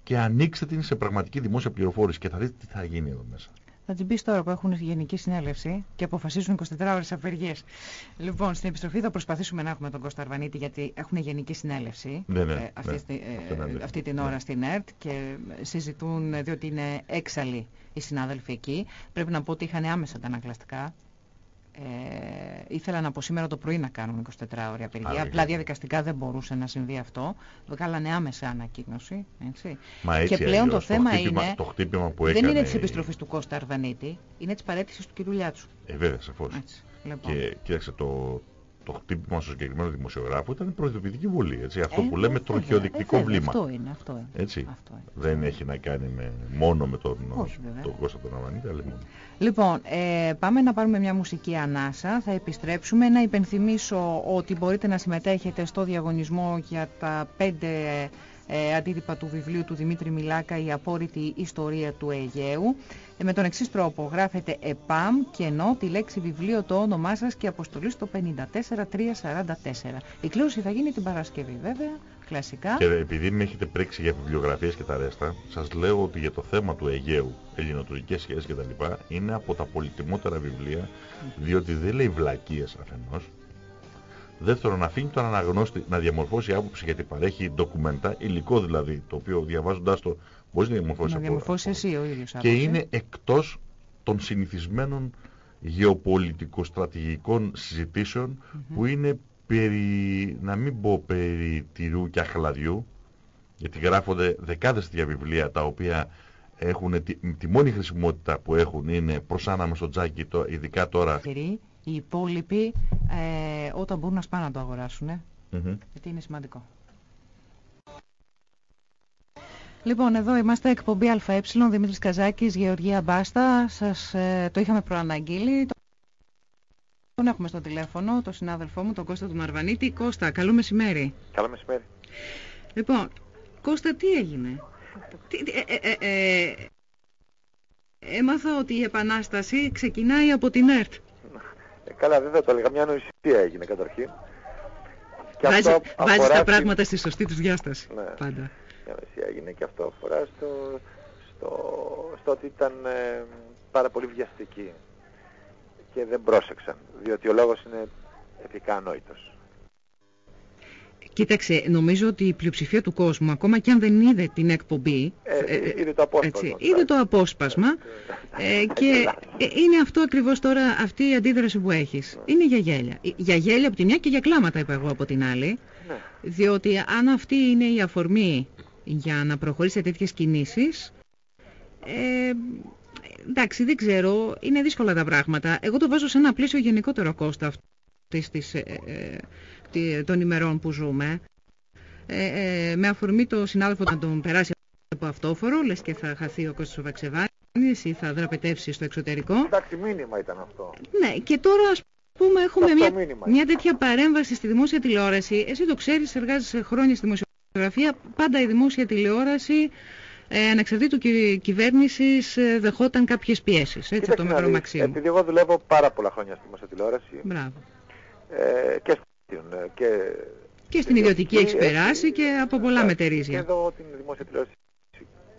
και ανοίξτε την σε πραγματική δημόσια πληροφόρηση και θα δείτε τι θα γίνει εδώ μέσα. Θα την πεις τώρα που έχουν γενική συνέλευση και αποφασίζουν 24 ώρες απεργίες. Λοιπόν, στην επιστροφή θα προσπαθήσουμε να έχουμε τον Κώστα Αρβανίτη γιατί έχουν γενική συνέλευση Ναι, ναι, ε, αυτή, ναι. στη- ε, Αυτό είναι αλήθεια. αυτή την ώρα Ναι. στην ΕΡΤ και συζητούν ε, διότι είναι έξαλλοι οι συνάδελφοι εκεί. Πρέπει να πω ότι είχαν άμεσα τα ανακλαστικά. Ε, ήθελαν από σήμερα το πρωί να κάνουν 24 ώρια απεργία. Άρα, Απλά ναι. διαδικαστικά δεν μπορούσε να συμβεί αυτό. Βγάλανε άμεσα ανακοίνωση. Έτσι. Μα έτσι και πλέον το αλλιώς, θέμα χτύπημα, είναι. το χτύπημα που δεν έκανε... είναι τη επιστροφής του Κώστα Αρβανίτη, είναι της παρέτησης του κ. Λιάτσου. Ε, βέβαια, σαφώς. Έτσι. Λοιπόν. Και κοίταξε, το, το χτύπημα στο συγκεκριμένο δημοσιογράφο ήταν προειδοποιητική βολή. Έτσι. Αυτό Ε, που λέμε βέβαια, τροχιοδεικτικό ε, βέβαια, βλήμα. Αυτό είναι, αυτό είναι. Έτσι. Αυτό είναι. Δεν έχει να κάνει με, μόνο με τον, Όχι, βέβαια. τον Κώστα τον Αρβανίτη, αλλά μόνο. Λοιπόν, ε, πάμε να πάρουμε μια μουσική ανάσα, θα επιστρέψουμε. Να υπενθυμίσω ότι μπορείτε να συμμετέχετε στο διαγωνισμό για τα πέντε ε, αντίτυπα του βιβλίου του Δημήτρη Μιλάκα «Η απόρριτη ιστορία του Αιγαίου». Ε, με τον εξής τρόπο, γράφετε ΕΠΑΜ και ενώ τη λέξη βιβλίο το όνομά σας και αποστολή στο 54344. Η κλήρωση θα γίνει την Παρασκευή βέβαια, κλασικά. Και επειδή με έχετε πρίξει για βιβλιογραφίες και τα ρέστα, σας λέω ότι για το θέμα του Αιγαίου, ελληνοτουρκικές σχέσεις κτλ. είναι από τα πολυτιμότερα βιβλία, διότι δεν λέει βλακίες αφενός. Δεύτερον, αφήνει τον αναγνώστη να διαμορφώσει άποψη γιατί παρέχει ντοκουμέντα, υλικό δηλαδή, το οποίο διαβάζοντάς το μπορείς να διαμορφώσεις να από- διαμορφώσει από- εσύ ο ίδιος και άποψη. είναι εκτός των συνηθισμένων γεωπολιτικο-στρατηγικών συζητήσεων που είναι περί, να μην πω περί τυρού και αχλαδιού, γιατί γράφονται δεκάδες τέτοια βιβλία τα οποία έχουν τη, τη μόνη χρησιμότητα που έχουν είναι προσάναμα στο τζάκι, το, ειδικά τώρα. αριστεροί, οι υπόλοιποι ε, όταν μπορούν να σπάνε να το αγοράσουν. Ε, Μμμ. γιατί είναι σημαντικό. Λοιπόν, εδώ είμαστε εκπομπή ΑΕ, Δημήτρης Καζάκης, Γεωργία Μπάστα. Σας ε, το είχαμε προαναγγείλει. Τον έχουμε στο τηλέφωνο, τον συνάδελφό μου, τον Κώστα του Μαρβανίτη. Κώστα, καλό μεσημέρι. Καλό μεσημέρι. Λοιπόν, Κώστα, τι έγινε; Τι, τι- ε, ε, ε, ε, έμαθα ότι η Επανάσταση ξεκινάει από την ΕΡΤ. Ε, καλά, δεν θα το έλεγα. Μια ανοησία έγινε καταρχήν. Και Βάζει, αυτό βάζεις αφορά τα στην- πράγματα στη σωστή τους διάσταση. Ναι. Πάντα. Μια ανοησία έγινε και αυτό αφορά στο, στο, στο ότι ήταν ε, πάρα πολύ βιαστική και δεν πρόσεξαν, διότι ο λόγος είναι ηθικά ανόητος. Κοίταξε, νομίζω ότι η πλειοψηφία του κόσμου, ακόμα και αν δεν είδε την εκπομπή, Ε, ε, είδε το απόσπασμα. έτσι, είδε το απόσπασμα ε, και ε, είναι αυτό ακριβώς τώρα αυτή η αντίδραση που έχεις. Είναι για γέλια. Ε, Για γέλια από τη μια και για κλάματα είπα εγώ από την άλλη. Ναι. Διότι αν αυτή είναι η αφορμή για να προχωρήσει σε τέτοιες κινήσεις, ε, εντάξει δεν ξέρω, είναι δύσκολα τα πράγματα. Εγώ το βάζω σε ένα πλαίσιο γενικότερο κόστα αυτής της, ε, ε, τη- των ημερών που ζούμε. Ε, ε, με αφορμή το συνάδελφο να τον περάσει από αυτόφορο, λες και θα χαθεί ο Κώστας ο Βαξεβάνης ή θα δραπετεύσει στο εξωτερικό. Εντάξει, μήνυμα ήταν αυτό. Ναι, και τώρα ας πούμε έχουμε Αυτό μια, μήνυμα μια τέτοια παρέμβαση στη δημόσια τηλεόραση. Εσύ το ξέρεις, εργάζεσαι χρόνια στη δημοσιογραφία. Πάντα η δημόσια τηλεόραση, ε, ανεξαρτήτου κυ, κυβέρνησης, ε, δεχόταν κάποιες πιέσεις. Έτσι, Κοίταξε το να μεγάλο δεις, μαξίμου. Επειδή εγώ δουλεύω πάρα πολλά χρόνια στη δημόσια τηλεόραση Μπράβο. Ε, και στην ε, και Και στην ιδιωτική έχεις έτσι, περάσει και από πολλά ναι, μετερίζια. Και εδώ την δημόσια τηλεόραση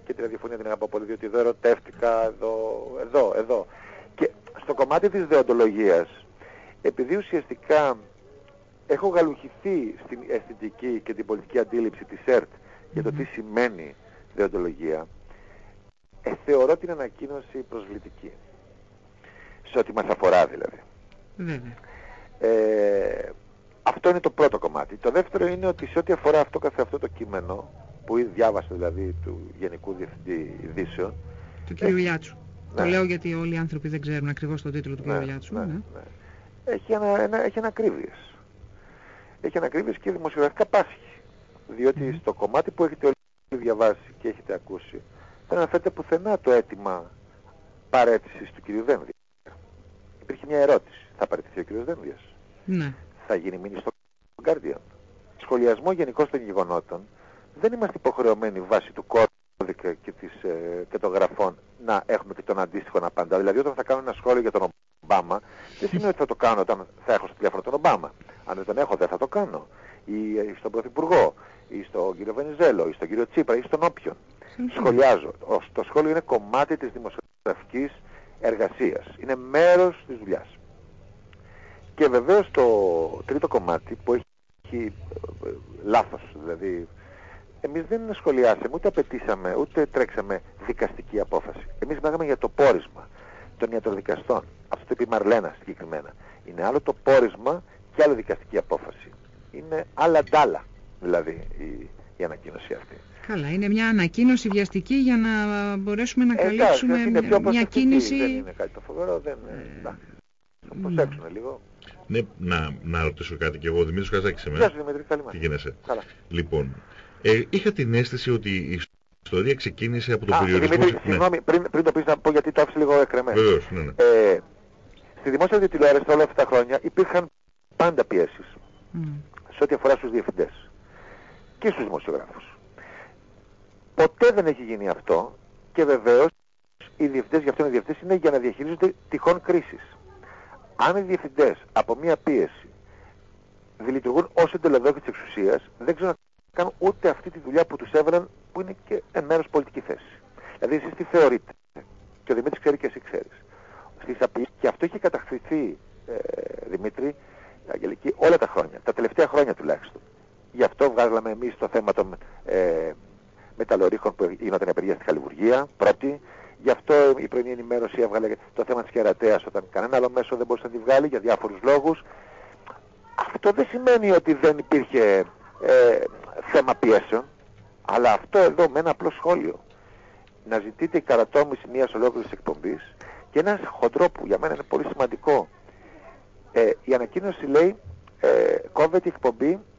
και τη ραδιοφωνία την αγαπώ πολύ, διότι εδώ ερωτεύτηκα, εδώ, εδώ, εδώ. Και στο κομμάτι της δεοντολογίας, επειδή ουσιαστικά έχω γαλουχηθεί στην αισθητική και την πολιτική αντίληψη της ΕΡΤ για το τι σημαίνει δεοντολογία, ε, θεωρώ την ανακοίνωση προσβλητική. Σε ό,τι μας αφορά δηλαδή. Βέβαια. Ε, αυτό είναι το πρώτο κομμάτι. Το δεύτερο είναι ότι σε ό,τι αφορά αυτό καθε αυτό το κείμενο, που ήδη διάβασε δηλαδή του Γενικού Διευθυντή Ειδήσεων, του κ. Λιάτσου. Ναι. Το λέω γιατί όλοι οι άνθρωποι δεν ξέρουν ακριβώς τον τίτλο του κ. Ναι, Λιάτσου. Ναι, ναι. ναι. Έχει, ένα, ένα, έχει ανακρίβειες. Έχει ανακρίβειες και δημοσιογραφικά πάσχη. Διότι στο κομμάτι που έχετε όλοι διαβάσει και έχετε ακούσει, δεν αναφέρεται πουθενά το αίτημα παρέτησης του κ. Δένδια. Υπήρχε μια ερώτηση. Θα παραιτηθεί ο κ. Δένδιας. Ναι. Θα γίνει μήνυ στο Guardian. Σχολιασμό γενικώ των γεγονότων δεν είμαστε υποχρεωμένοι βάσει του κώδικα και, της, ε, και των γραφών να έχουμε και τον αντίστοιχο να απαντά. Δηλαδή όταν θα κάνω ένα σχόλιο για τον Ομπάμα, δεν σημαίνει ότι θα το κάνω όταν θα έχω στο τηλέφωνο τον Ομπάμα. Αν δεν τον έχω δεν θα το κάνω. Ή ε, στον Πρωθυπουργό, ή στον κύριο Βενιζέλο, ή στον κύριο Τσίπρα, ή στον όποιον. Σχολιάζω. Το σχόλιο είναι κομμάτι της δημοσιογραφικής εργασίας. Είναι μέρος της δουλειάς. Και βεβαίως το τρίτο κομμάτι που έχει ε, λάθος, δηλαδή εμείς δεν σχολιάσαμε, ούτε απαιτήσαμε, ούτε τρέξαμε δικαστική απόφαση. Εμείς μιλάμε για το πόρισμα των ιατροδικαστών. Αυτό το είπε η Μαρλένα συγκεκριμένα. Είναι άλλο το πόρισμα και άλλο δικαστική απόφαση. Είναι άλλα ντάλα, δηλαδή, η, η ανακοίνωση αυτή. Καλά, είναι μια ανακοίνωση βιαστική για να μπορέσουμε να ε, καλύψουμε είναι μια, μια κίνηση... Δεν είναι κάτι το φοβερό, δεν είναι... Ε, θα προσέξουμε λίγο. Ναι, να, να ρωτήσω κάτι και εγώ, Δημήτρης Καζάκης είμαι. Γεια σου Δημήτρη, καλημέρα. Τι γίνεσαι; Καλά. Λοιπόν, ε, είχα την αίσθηση ότι η ιστορία ξεκίνησε από το περιορισμό... Δημήτρη, ναι. συγγνώμη, πριν, πριν το πεις να πω γιατί το άφησε λίγο εκκρεμένο. Βεβαίως, ναι, ναι. Ε, στη δημόσια τηλεόραση όλα αυτά τα χρόνια υπήρχαν πάντα πιέσεις mm. σε ό,τι αφορά στους διευθυντές και στους δημοσιογράφους. Ποτέ δεν έχει γίνει αυτό και βεβαίως οι διευθυντές, γι' αυτό οι διευθυντές είναι για να διαχειρίζονται τυχόν κρίσεις. Αν οι διευθυντές από μία πίεση δηλειτουργούν ως εντελεδόχοι της εξουσίας, δεν ξέρω να κάνουν ούτε αυτή τη δουλειά που τους έβαλαν που είναι και εν μέρος πολιτική θέση. Δηλαδή εσείς τι θεωρείτε. Και ο Δημήτρης ξέρει και εσύ ξέρεις. Στις Και αυτό έχει καταχθηθεί, ε, Δημήτρη, Αγγελική, όλα τα χρόνια. Τα τελευταία χρόνια τουλάχιστον. Γι' αυτό βγάλαμε εμείς το θέμα των ε, μεταλλορίχων που γίνονταν απεργία στη Χαλιβουργία, πρώτη. Γι' αυτό η πρωινή ενημέρωση έβγαλε το θέμα της κερατέας όταν κανένα άλλο μέσο δεν μπορούσε να τη βγάλει για διάφορους λόγους. Αυτό δεν σημαίνει ότι δεν υπήρχε ε, θέμα πιέσεων, αλλά αυτό εδώ με ένα απλό σχόλιο. Να ζητείτε η καρατόμηση μιας ολόκληρης εκπομπής και ένας χοντρό που για μένα είναι πολύ σημαντικό. Ε, η ανακοίνωση λέει ε, κόβεται η εκπομπή ε, προς το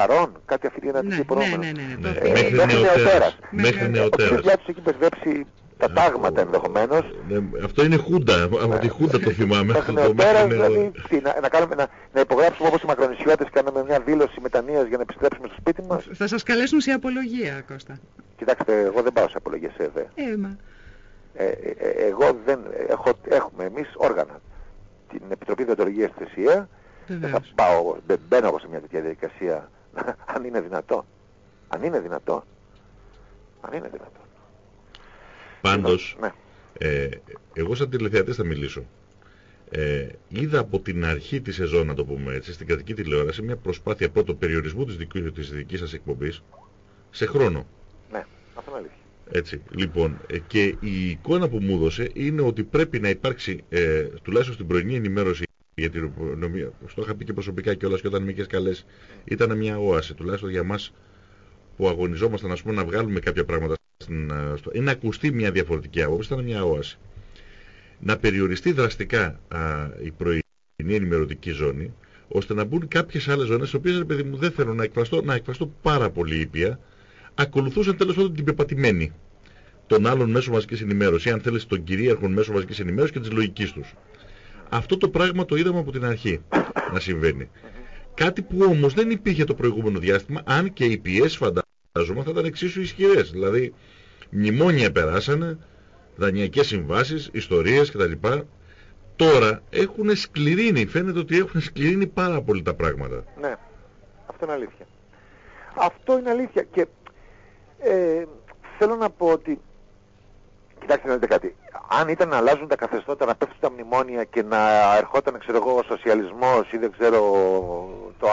παρόν, κάτι αυτή είναι ναι, ναι, ναι, ναι, ναι, ε, Μέχρι νεοτέρας. Μέχρι νεοτέρας. Μέχρι έχει μπερδέψει τα τάγματα ενδεχομένως. Ναι, αυτό είναι χούντα, από τη χούντα το θυμάμαι. Μέχρι νεοτέρας, δηλαδή, να, να, κάνουμε, να, να υπογράψουμε όπως οι μακρονησιώτες κάναμε μια δήλωση μετανοίας για να επιστρέψουμε στο σπίτι μας. Θα σας καλέσουν σε απολογία, Κώστα. Κοιτάξτε, εγώ δεν πάω σε απολογία σε ΕΒΕ. Ε, μα. Ε, ε, εγώ δεν έχω, έχουμε εμείς όργανα. Την Επιτροπή Διοντολογίας της ΕΣΥΑ, δεν θα πάω, δεν μπαίνω εγώ σε μια τέτοια διαδικασία, αν είναι δυνατόν. Αν είναι δυνατόν. Αν είναι δυνατόν. Πάντως, ναι. ε, εγώ σαν τηλεθεατής θα μιλήσω. Ε, είδα από την αρχή της σεζόν, να το πούμε έτσι, στην κρατική τηλεόραση, μια προσπάθεια πρώτο περιορισμού της, δική, της δικής σας εκπομπής σε χρόνο. Ναι, αυτό είναι αλήθεια. Έτσι, λοιπόν, ε, και η εικόνα που μου έδωσε είναι ότι πρέπει να υπάρξει, ε, τουλάχιστον στην πρωινή ενημέρωση για την νομία, το είχα πει και προσωπικά και και όταν με καλές, ήταν μια όαση, τουλάχιστον για μας που αγωνιζόμασταν πούμε, να βγάλουμε κάποια πράγματα στην, στο, ή να ακουστεί μια διαφορετική άποψη, ήταν μια όαση. Να περιοριστεί δραστικά α, η πρωινή ενημερωτική ζώνη, ώστε να μπουν κάποιες άλλες ζώνες, στις οποίες, παιδί μου, δεν θέλω να εκφραστώ, να εκφραστώ πάρα πολύ ήπια, ακολουθούσαν τέλος πάντων την πεπατημένη των άλλων μέσων μαζικής ενημέρωσης, αν θέλεις των κυρίαρχων μέσων μαζικής ενημέρωσης και της λογικής τους. Αυτό το πράγμα το είδαμε από την αρχή να συμβαίνει. Κάτι που όμως δεν υπήρχε το προηγούμενο διάστημα, αν και οι πιέσεις φαντάζομαι θα ήταν εξίσου ισχυρές. Δηλαδή, μνημόνια περάσανε, δανειακές συμβάσεις, ιστορίες κτλ. Τώρα έχουν σκληρίνει, φαίνεται ότι έχουν σκληρίνει πάρα πολύ τα πράγματα. Ναι, αυτό είναι αλήθεια. Αυτό είναι αλήθεια και ε, θέλω να πω ότι, κοιτάξτε να δείτε κάτι, αν ήταν να αλλάζουν τα καθεστώτα, να πέφτουν τα μνημόνια και να ερχόταν, ξέρω εγώ, ο σοσιαλισμός ή δεν ξέρω το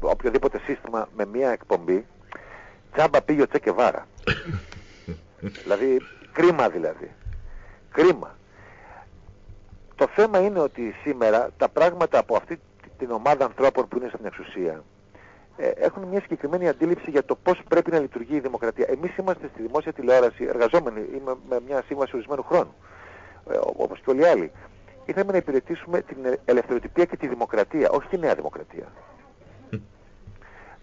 οποιοδήποτε σύστημα με μία εκπομπή, Τσάμπα πήγε ο Τσεκεβάρα. δηλαδή, κρίμα δηλαδή. Κρίμα. Το θέμα είναι ότι σήμερα τα πράγματα από αυτή την ομάδα ανθρώπων που είναι στην εξουσία ε, έχουν μια συγκεκριμένη αντίληψη για το πώς πρέπει να λειτουργεί η δημοκρατία. Εμείς είμαστε στη δημόσια τηλεόραση εργαζόμενοι, είμαι με μια σύμβαση ορισμένου χρόνου, ε, όπως και όλοι οι άλλοι. Ήθελαμε να υπηρετήσουμε την ελευθεροτυπία και τη δημοκρατία, όχι τη νέα δημοκρατία.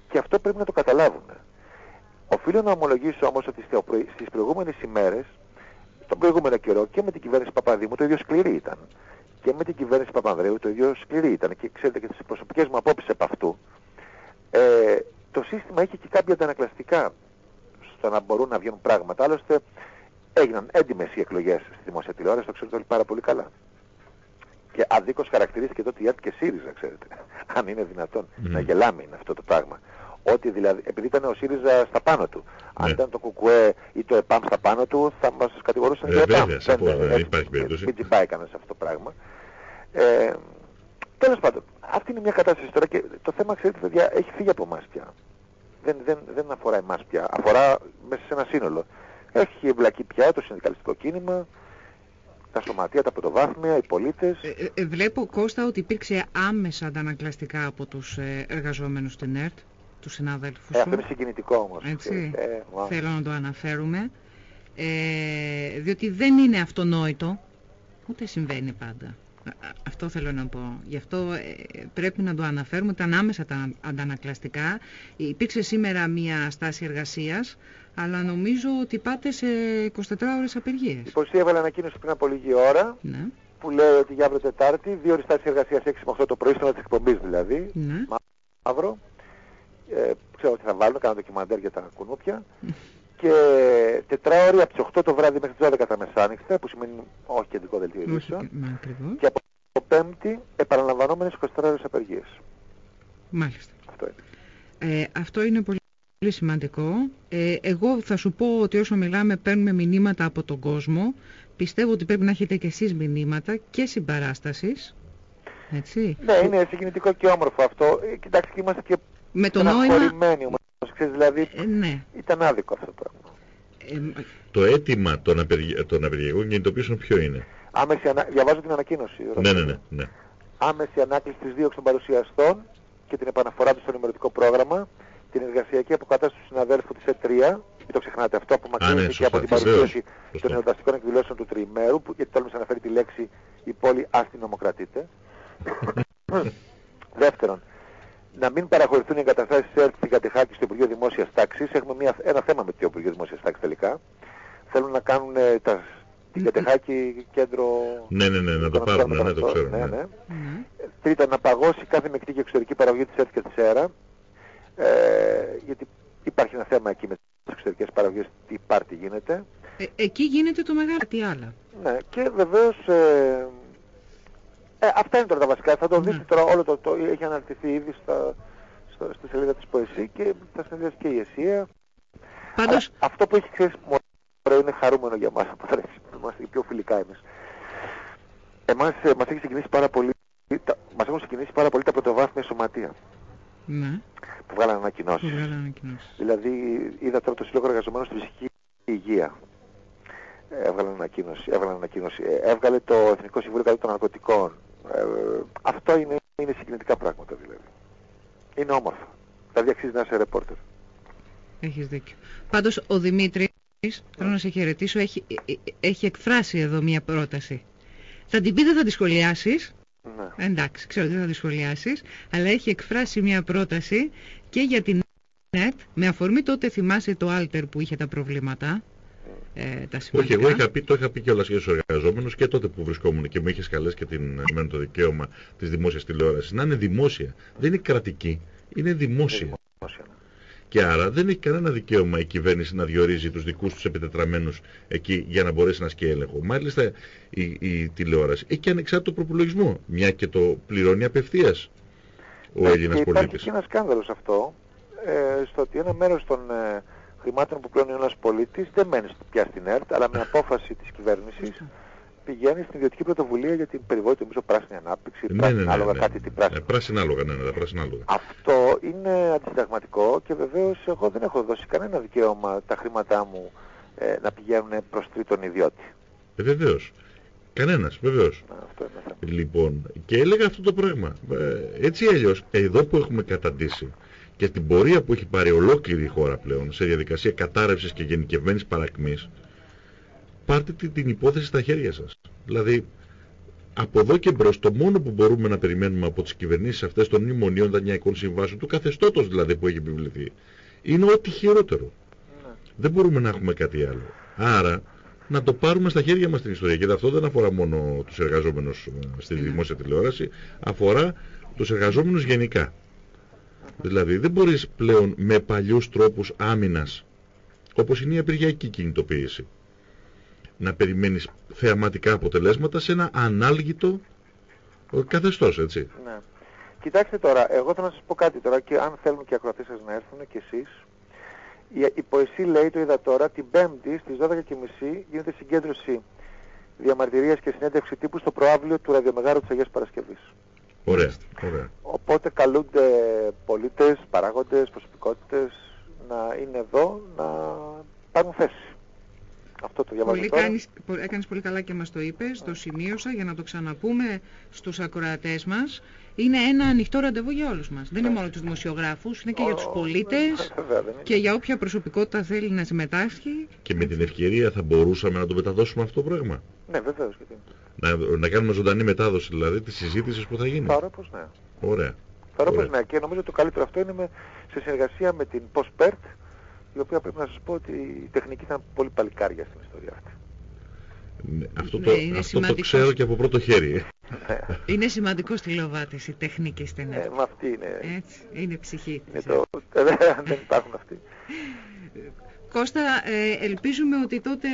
και αυτό πρέπει να το καταλάβουν. Οφείλω να ομολογήσω όμως ότι στις προηγούμενες ημέρες, τον προηγούμενο καιρό και με την κυβέρνηση Παπαδήμου το ίδιο σκληρή ήταν. Και με την κυβέρνηση Παπανδρέου το ίδιο σκληρή ήταν. Και ξέρετε και τις προσωπικές μου απόψεις από αυτού, ε, το σύστημα είχε και κάποια αντανακλαστικά στο να μπορούν να βγαίνουν πράγματα. Άλλωστε έγιναν έντιμες οι εκλογές στη δημόσια τηλεόραση, το ξέρετε όλοι πάρα πολύ καλά. Και αδίκως χαρακτηρίστηκε τότε η ΑΤ και ΣΥΡΙΖΑ, ξέρετε. Αν είναι δυνατόν να γελάμε είναι αυτό το πράγμα. Ότι δηλαδή, επειδή ήταν ο ΣΥΡΙΖΑ στα πάνω του. Αν ναι. ήταν το ΚΚΕ ή το ΕΠΑΜ στα πάνω του, θα μας κατηγορούσαν για ΕΠΑΜ. Δεν, δεν υπάρχει περίπτωση. Μην τσιμπάει κανένας αυτό το πράγμα. Ε, τέλος πάντων, αυτή είναι μια κατάσταση τώρα και το θέμα, ξέρετε, παιδιά, έχει φύγει από εμάς πια. Δεν, δεν, δεν αφορά εμάς πια. Αφορά μέσα σε ένα σύνολο. Έχει εμπλακεί πια το συνδικαλιστικό κίνημα, τα σωματεία, τα πρωτοβάθμια, οι πολίτες. Ε, ε, ε, βλέπω, Κώστα, ότι υπήρξε άμεσα αντανακλαστικά από τους ε, εργαζόμενους στην ΕΡΤ, τους συνάδελφους ε, Αυτό είναι συγκινητικό όμως. Έτσι, θέλω να το αναφέρουμε. Ε, διότι δεν είναι αυτονόητο, ούτε συμβαίνει πάντα. Αυτό θέλω να πω. Γι' αυτό πρέπει να το αναφέρουμε. Ήταν άμεσα τα αντανακλαστικά. Υπήρξε σήμερα μια στάση εργασίας αλλά νομίζω ότι πάτε σε 24 ώρες απεργίες. Η Πολιτεία έβαλε ανακοίνωση πριν από λίγη ώρα ναι. που λέει ότι για αύριο Τετάρτη, δύο ώρες στάσης εργασίας 6 με 8 το πρωί, στον της εκπομπής δηλαδή, ναι. μαύρο. Ε, ξέρω ότι θα βάλουν, κάνω ντοκιμαντέρ για τα κουνούπια. Και τετράωρη από τις 8 το βράδυ μέχρι τις 12 τα μεσάνυχτα, που σημαίνει όχι κεντρικό δελτίο ειδήσεων. Και από το πέμπτη επαναλαμβανόμενες 24 ώρες απεργίες. Μάλιστα. Αυτό είναι. Ε, αυτό είναι πολύ πολύ σημαντικό. Ε, εγώ θα σου πω ότι όσο μιλάμε παίρνουμε μηνύματα από τον κόσμο. Πιστεύω ότι πρέπει να έχετε και εσείς μηνύματα και συμπαράστασης. Έτσι. Ναι, είναι συγκινητικό και όμορφο αυτό. Ε, κοιτάξτε, είμαστε και με το νόημα... Ξέρεις, δηλαδή, ε, ναι. ήταν άδικο αυτό το πράγμα. Ε, το αίτημα των, απεργι... των απεργιακών κινητοποιήσεων ποιο είναι; Άμεση ανα... Διαβάζω την ανακοίνωση. Ναι, ναι, ναι, ναι. Άμεση ανάκληση της δίωξης των παρουσιαστών και την επαναφορά του στο ενημερωτικό πρόγραμμα την εργασιακή αποκατάσταση του συναδέλφου της ΕΤΡΙΑ, μην το ξεχνάτε αυτό, απομακρύνθηκε ναι, και από την παρουσίαση των εορταστικών εκδηλώσεων του τριημέρου, που, γιατί τόλμησε να αναφέρει τη λέξη «η πόλη αστυνομοκρατείται». Δεύτερον, να μην παραχωρηθούν οι εγκαταστάσεις ΕΡΤ στην Κατεχάκη στο Υπουργείο Δημόσιας Τάξης. Έχουμε μια, ένα θέμα με το Υπουργείο Δημόσιας Τάξης τελικά. Θέλουν να κάνουν ε, τα, την Κατεχάκη κέντρο... Ναι, ναι, ναι, να το πάρουν, ναι, το ξέρω. Ναι, ναι. ναι. Τρίτον, να παγώσει κάθε μεκτή και εξωτερική παραγωγή της ΕΡΤ και της ΕΡΑ ε, γιατί υπάρχει ένα θέμα εκεί με τις εξωτερικές παραγωγές, τι πάρτι γίνεται. Ε, εκεί γίνεται το μεγάλο τι άλλα. Ναι, και βεβαίως ε, ε, αυτά είναι τώρα τα βασικά. Θα το ναι. δείτε τώρα όλο το, το έχει αναρτηθεί ήδη στα, στα, στη σελίδα της Ποεσή και θα συνδυάσει και η ΕΣΥΑ. Πάντως... αυτό που έχει ξέρεις μόνο είναι χαρούμενο για μας, είμαστε πιο φιλικά εμείς. Εμάς ε, μας έχει ξεκινήσει πάρα πολύ, τα, μας έχουν ξεκινήσει πάρα πολύ τα πρωτοβάθμια σωματεία. Ναι. Που βγάλανε ανακοινώσεις. Δηλαδή είδα τώρα το Σύλλογο Εργαζομένων στη Φυσική Υγεία. Έβγαλε ανακοίνωση, έβγαλε ανακοίνωση. Ε, έβγαλε το Εθνικό Συμβούλιο Κατά των Ναρκωτικών. Ε, αυτό είναι, είναι συγκινητικά πράγματα δηλαδή. Είναι όμορφο. Δηλαδή αξίζει να είσαι ρεπόρτερ. Έχεις δίκιο. Πάντως ο Δημήτρης, θέλω να σε χαιρετήσω, έχει, ε, έχει εκφράσει εδώ μία πρόταση. Θα την πει, δεν θα τη σχολιάσεις, ναι. Εντάξει, ξέρω ότι θα τη σχολιάσεις, αλλά έχει εκφράσει μια πρόταση και για την ΝΕΤ, με αφορμή τότε θυμάσαι το Alter που είχε τα προβλήματα. Ε, τα Όχι, εγώ είχα πει, το είχα πει κιόλας για του εργαζόμενους και τότε που βρισκόμουν και μου είχες καλέσει και την, το δικαίωμα της δημόσιας τηλεόρασης. Να είναι δημόσια. Δεν είναι κρατική, είναι δημόσια. Είναι δημόσια. Ναι. Και άρα δεν έχει κανένα δικαίωμα η κυβέρνηση να διορίζει τους δικούς τους επιτετραμένους εκεί για να μπορέσει να ασκεί έλεγχο. Μάλιστα η, η τηλεόραση έχει και ανεξάρτητο προπολογισμό, μια και το πληρώνει απευθείας ο ναι, Έλληνας πολίτης. Υπάρχει και ένα σκάνδαλο σε αυτό, ε, στο ότι ένα μέρος των ε, χρημάτων που πληρώνει ο ένας πολίτης δεν μένεις πια στην ΕΡΤ, αλλά με απόφαση της κυβέρνησης πηγαίνεις στην ιδιωτική πρωτοβουλία για την περιβόητη νομίζω πράσινη ανάπτυξη, Ναι, πράσινη ναι, ναι, άλογα, ναι. κάτι τι πράσινο. Ε, πράσινα άλογα, ναι, ναι, τα πράσινα άλογα. Αυτό είναι αντισυνταγματικό και βεβαίως εγώ δεν έχω δώσει κανένα δικαίωμα τα χρήματά μου ε, να πηγαίνουν προς τρίτον ιδιώτη. Ε, βεβαίως. Κανένας, βεβαίως. Να, Αυτό είναι θέμα. Λοιπόν, και έλεγα αυτό το πράγμα. Ε, έτσι ή αλλιώς, εδώ που έχουμε καταντήσει και στην πορεία που έχει πάρει ολόκληρη η χώρα πλέον σε διαδικασία κατάρρευσης και γενικευμένης παρακμής, πάρτε τη- την υπόθεση στα χέρια σας. Δηλαδή, από εδώ και μπρος, το μόνο που μπορούμε να περιμένουμε από τις κυβερνήσεις αυτές των μνημονίων δανειακών συμβάσεων, του καθεστώτος δηλαδή που έχει επιβληθεί, είναι ό,τι χειρότερο. Ναι. Δεν μπορούμε να έχουμε κάτι άλλο. Άρα, να το πάρουμε στα χέρια μας την ιστορία. Και αυτό δεν αφορά μόνο τους εργαζόμενους ε, στη δημόσια τηλεόραση, αφορά τους εργαζόμενους γενικά. Δηλαδή, δεν μπορείς πλέον με παλιούς τρόπους άμυνας, όπως είναι η απεργιακή κινητοποίηση, να περιμένεις θεαματικά αποτελέσματα σε ένα ανάλγητο ε, καθεστώς, έτσι. Ναι. Κοιτάξτε τώρα, εγώ θέλω να σας πω κάτι τώρα και αν θέλουν και οι ακροατές σας να έρθουν και εσείς. Η, η Ποεσή λέει, το είδα τώρα, την Πέμπτη στις 12.30 γίνεται συγκέντρωση διαμαρτυρίας και συνέντευξη τύπου στο προάβλιο του ραδιομεγάρου της Αγίας Παρασκευής. Ωραία, ωραία. Οπότε καλούνται πολίτες, παράγοντες, προσωπικότητες να είναι εδώ να πάρουν θέση. Αυτό το διαβάζω Πολύ τώρα. κάνεις, πο- έκανες πολύ καλά και μας το είπες, το σημείωσα για να το ξαναπούμε στους ακροατές μας. Είναι ένα ανοιχτό ραντεβού για όλους μας. Δεν είναι μόνο τους δημοσιογράφους, είναι και για τους Ο- πολίτες Βέβαια, δεν είναι. και για όποια προσωπικότητα θέλει να συμμετάσχει. Και με την ευκαιρία θα μπορούσαμε να το μεταδώσουμε αυτό το πράγμα. Ναι, βεβαίως. Γιατί... Να, να κάνουμε ζωντανή μετάδοση δηλαδή της συζήτησης που θα γίνει. Τώρα πως ναι. Ωραία. Τώρα Ωραία. πως ναι. Και νομίζω το καλύτερο αυτό είναι με, σε συνεργασία με την PostPert, η οποία πρέπει να σας πω ότι η τεχνική ήταν πολύ παλικάρια στην ιστορία αυτή. Ναι, αυτό Ναι, το, είναι αυτό το σημαντικός. ξέρω και από πρώτο χέρι. Ναι. Είναι σημαντικό στη Λοβάτης η τεχνική στην Ε, με αυτή είναι, Έτσι, είναι ψυχή. είναι της. το... ε, δεν υπάρχουν αυτοί. Κώστα, ε, ελπίζουμε ότι τότε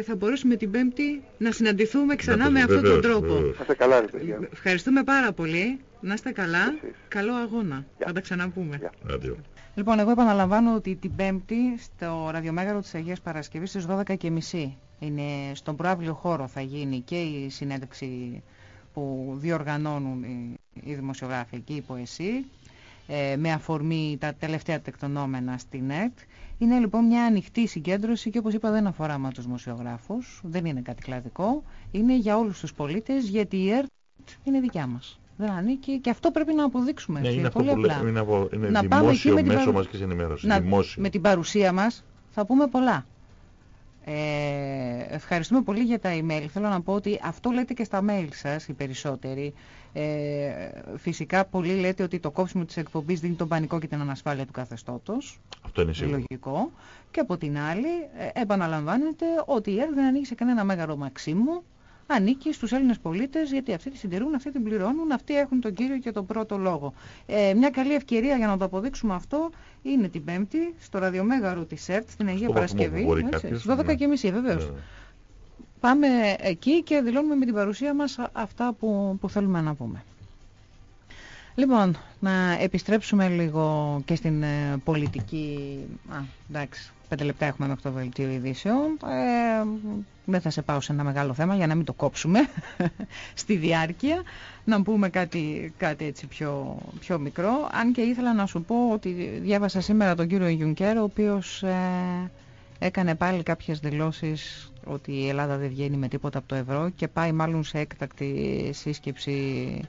θα μπορέσουμε την Πέμπτη να συναντηθούμε ξανά Να το- με αυτόν τον βεβαίως, τρόπο. βεβαίως. Να είστε καλά, ρε παιδιά. Ευχαριστούμε πάρα πολύ. Να είστε καλά. Εσείς. Καλό αγώνα. Γεια. Θα τα ξαναπούμε. Γεια. Άντιο. Λοιπόν, εγώ επαναλαμβάνω ότι την Πέμπτη στο ραδιομέγαρο της Αγίας Παρασκευής στις 12.30 είναι στον προάβλιο χώρο θα γίνει και η συνέντευξη που διοργανώνουν οι, οι δημοσιογράφοι και η ποεσή ε, με αφορμή τα τελευταία τεκτονόμενα στην ΕΡΤ. Είναι λοιπόν μια ανοιχτή συγκέντρωση και όπως είπα δεν αφορά μόνο τους δημοσιογράφους, δεν είναι κάτι κλαδικό, είναι για όλους τους πολίτες γιατί η ΕΡΤ είναι δικιά μας. Δεν ανήκει και αυτό πρέπει να αποδείξουμε. Ναι, έτσι, είναι αυτό πολύ που απλά. λέμε, είναι, από- είναι Να πάμε εκεί δημόσιο με την μέσο παρου- μαζικής ενημέρωσης. να- Δημόσιο. με την παρουσία μας θα πούμε πολλά. Ε, ευχαριστούμε πολύ για τα email. Θέλω να πω ότι αυτό λέτε και στα mail σας οι περισσότεροι. Ε, φυσικά πολλοί λέτε ότι το κόψιμο της εκπομπής δίνει τον πανικό και την ανασφάλεια του καθεστώτος. Αυτό είναι σίγουρο. Λογικό. Και από την άλλη ε, επαναλαμβάνεται ότι η ΕΡΤ δεν ανήκει σε κανένα μέγαρο μαξίμου. Ανήκει στους Έλληνες πολίτες γιατί αυτοί τη συντηρούν, αυτοί την πληρώνουν, αυτοί έχουν τον κύριο και τον πρώτο λόγο. Ε, μια καλή ευκαιρία για να το αποδείξουμε αυτό είναι την Πέμπτη στο ραδιομέγαρο της ΕΡΤ στην Αγία Στο βαθμό που Παρασκευή. μπορεί έτσι, κάποιος, στις 12.30 ναι. βεβαίως. Ναι, ναι. Πάμε εκεί και δηλώνουμε με την παρουσία μας α- αυτά που, που θέλουμε να πούμε. Λοιπόν, να επιστρέψουμε λίγο και στην ε, πολιτική... Α, εντάξει, πέντε λεπτά έχουμε μέχρι το βελτίο ειδήσεων. Ε, δεν θα σε πάω σε ένα μεγάλο θέμα για να μην το κόψουμε στη διάρκεια. Να πούμε κάτι, κάτι έτσι πιο, πιο μικρό. Αν και ήθελα να σου πω ότι διάβασα σήμερα τον κύριο Γιουνκέρ, ο οποίος ε, έκανε πάλι κάποιες δηλώσεις ότι η Ελλάδα δεν βγαίνει με τίποτα από το ευρώ και πάει μάλλον σε έκτακτη σύσκεψη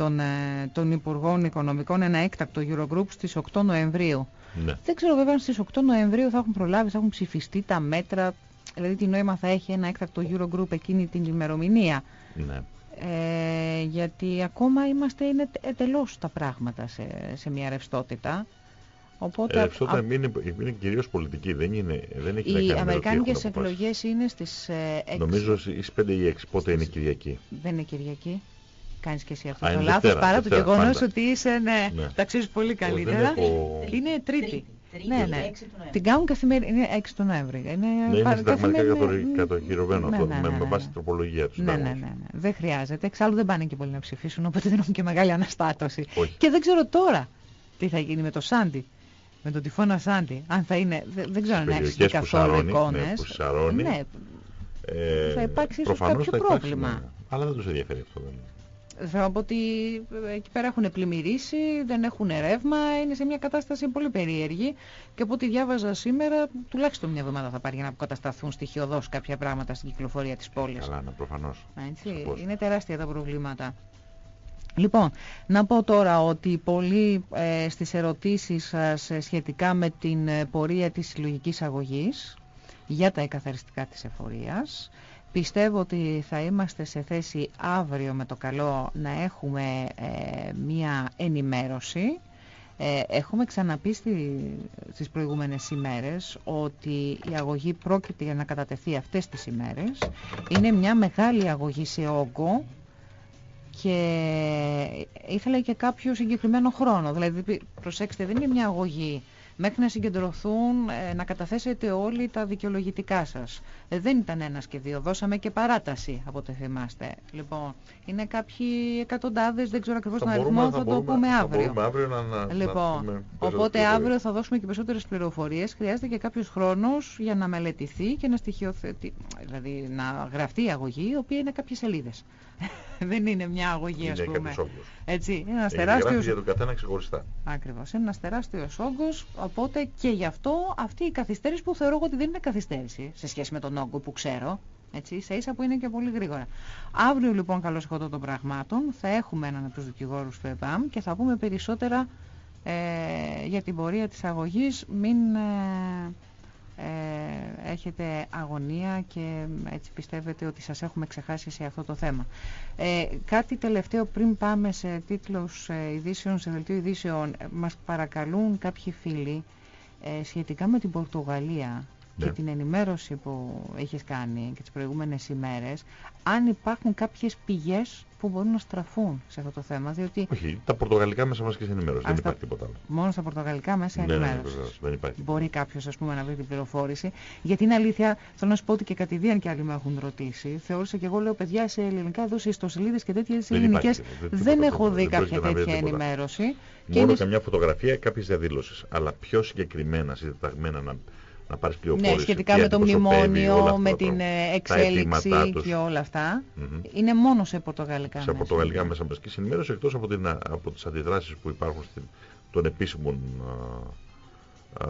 των, ε, των Υπουργών Οικονομικών, ένα έκτακτο Eurogroup στις 8 Νοεμβρίου. Ναι. Δεν ξέρω βέβαια αν στις 8 Νοεμβρίου θα έχουν προλάβει, θα έχουν ψηφιστεί τα μέτρα, δηλαδή τι νόημα θα έχει ένα έκτακτο Eurogroup εκείνη την ημερομηνία. ναι. Ε, γιατί ακόμα είμαστε, είναι εντελώς τα πράγματα σε, σε μια ρευστότητα. Οπότε Ε, α- αυτό α- είναι, είναι κυρίως πολιτική, δεν, είναι, δεν έχει να κάνει οι με το τι αμερικάνικες έχουν αποφάσει. εκλογές είναι στις ε, 6. Νομίζω στις 5 ή 6, πότε είναι Κυριακή. Δεν είναι Κυριακή. Κάνεις και εσύ αυτό Α, το είναι λάθος Δευτέρα, παρά το Δευτέρα, γεγονός πάντα. ότι είσαι, ναι, Ναι. τα ξέρεις πολύ δεν καλύτερα. έχω- Είναι Τρίτη. Τρίτη, Ναι, ναι. 6 του Νοέμβρη. Την κάνουν καθημερινή, είναι 6 του Νοέμβρη. Είναι, Ναι, είναι πα- συνταγματικά καθημερινή- κατορι- κατοχυρωμένο Ναι, αυτό, ναι, με, ναι, με ναι. βάση την τροπολογία τους Ναι, ναι, συντάγματος. ναι, ναι. Δεν χρειάζεται. Εξάλλου δεν πάνε και πολλοί να ψηφίσουν, οπότε δεν έχουν και μεγάλη αναστάτωση. Όχι. Και δεν ξέρω τώρα τι θα γίνει με το Σάντι. Με τον τυφώνα Σάντι. Αν θα είναι. Δεν, δεν ξέρω αν Στις έχεις δει περιοχές που καθόλου σαρώνει, ναι, εικόνες. που σαρώνει. Ναι, Ε, θα υπάρξει ίσως κάποιο πρόβλημα. Ναι. Αλλά δεν τους ενδιαφέρει αυτό. Θέλω να πω ότι εκεί πέρα έχουν πλημμυρίσει, δεν έχουν ρεύμα, είναι σε μια κατάσταση πολύ περίεργη και από ό,τι διάβαζα σήμερα, τουλάχιστον μια εβδομάδα θα πάρει για να αποκατασταθούν στοιχειοδός κάποια πράγματα στην κυκλοφορία της πόλης. Καλά, ναι, προφανώς. Έτσι, είναι τεράστια τα προβλήματα. Λοιπόν, να πω τώρα ότι πολλοί ε, στις ερωτήσεις σας ε, σχετικά με την ε, πορεία της συλλογικής αγωγής για τα εκαθαριστικά της εφορίας Πιστεύω ότι θα είμαστε σε θέση αύριο με το καλό να έχουμε ε, μία ενημέρωση. Ε, έχουμε ξαναπεί στη, στις προηγούμενες ημέρες ότι η αγωγή πρόκειται για να κατατεθεί αυτές τις ημέρες. Είναι μια μεγάλη αγωγή σε όγκο και ήθελα και κάποιο συγκεκριμένο χρόνο. Δηλαδή, προσέξτε, δεν είναι μια αγωγή μέχρι να συγκεντρωθούν, ε, να καταθέσετε όλοι τα δικαιολογητικά σας. Ε, δεν ήταν ένας και δύο, δώσαμε και παράταση από ό,τι θυμάστε. Λοιπόν, είναι κάποιοι εκατοντάδες, δεν ξέρω ακριβώς τον αριθμό, θα, το πούμε αύριο. Θα αύριο να, να, λοιπόν, να οπότε αύριο θα δώσουμε και περισσότερες πληροφορίες. Χρειάζεται και κάποιος χρόνος για να μελετηθεί και να στοιχειοθετεί, δηλαδή να γραφτεί η αγωγή, η οποία είναι κάποιες σελίδες. Δεν είναι μια αγωγή, ας πούμε. Έτσι, είναι ένας τεράστιο. για τον καθένα ξεχωριστά. Ακριβώς. Είναι ένας τεράστιος όγκος. Οπότε και γι' αυτό αυτή η καθυστέρηση που θεωρώ ότι δεν είναι καθυστέρηση σε σχέση με τον όγκο που ξέρω. Έτσι, σε ίσα που είναι και πολύ γρήγορα. Αύριο λοιπόν καλώς εγώ των πραγμάτων θα έχουμε έναν από τους δικηγόρους του ΕΠΑΜ και θα πούμε περισσότερα ε, για την πορεία της αγωγής. Μην ε, ε, έχετε αγωνία και έτσι πιστεύετε ότι σας έχουμε ξεχάσει σε αυτό το θέμα. Ε, κάτι τελευταίο πριν πάμε σε τίτλους ε, ειδήσεων, σε δελτίο ειδήσεων, μας παρακαλούν κάποιοι φίλοι ε, σχετικά με την Πορτογαλία και ναι. την ενημέρωση που έχεις κάνει και τις προηγούμενες ημέρες, αν υπάρχουν κάποιες πηγές που μπορούν να στραφούν σε αυτό το θέμα. Διότι... Όχι, τα πορτογαλικά μέσα μας και στην ενημέρωση. δεν υπάρχει τίποτα άλλο. Μόνο στα πορτογαλικά μέσα ναι, ενημέρωσης. Ναι, δεν υπάρχει. Μπορεί κάποιος να βρει την πληροφόρηση. Γιατί είναι αλήθεια, θέλω να σου πω ότι και κατηδίαν και άλλοι με έχουν ρωτήσει. Θεώρησα και εγώ λέω παιδιά σε ελληνικά εδώ σε ιστοσελίδες και τέτοιες ελληνικές. Δεν, έχω δει κάποια τέτοια ενημέρωση. Μόνο καμιά φωτογραφία, κάποιες διαδήλωσει. Αλλά πιο συγκεκριμένα, συντεταγμένα να να πάρεις πληροφόρηση. Ναι, σχετικά με το μνημόνιο, με την ε, εξέλιξη και όλα αυτά. Είναι μόνο σε πορτογαλικά Σε πορτογαλικά μέσα μαζικής ενημέρωση, εκτός από, την, από τις αντιδράσεις που υπάρχουν στην, των επίσημων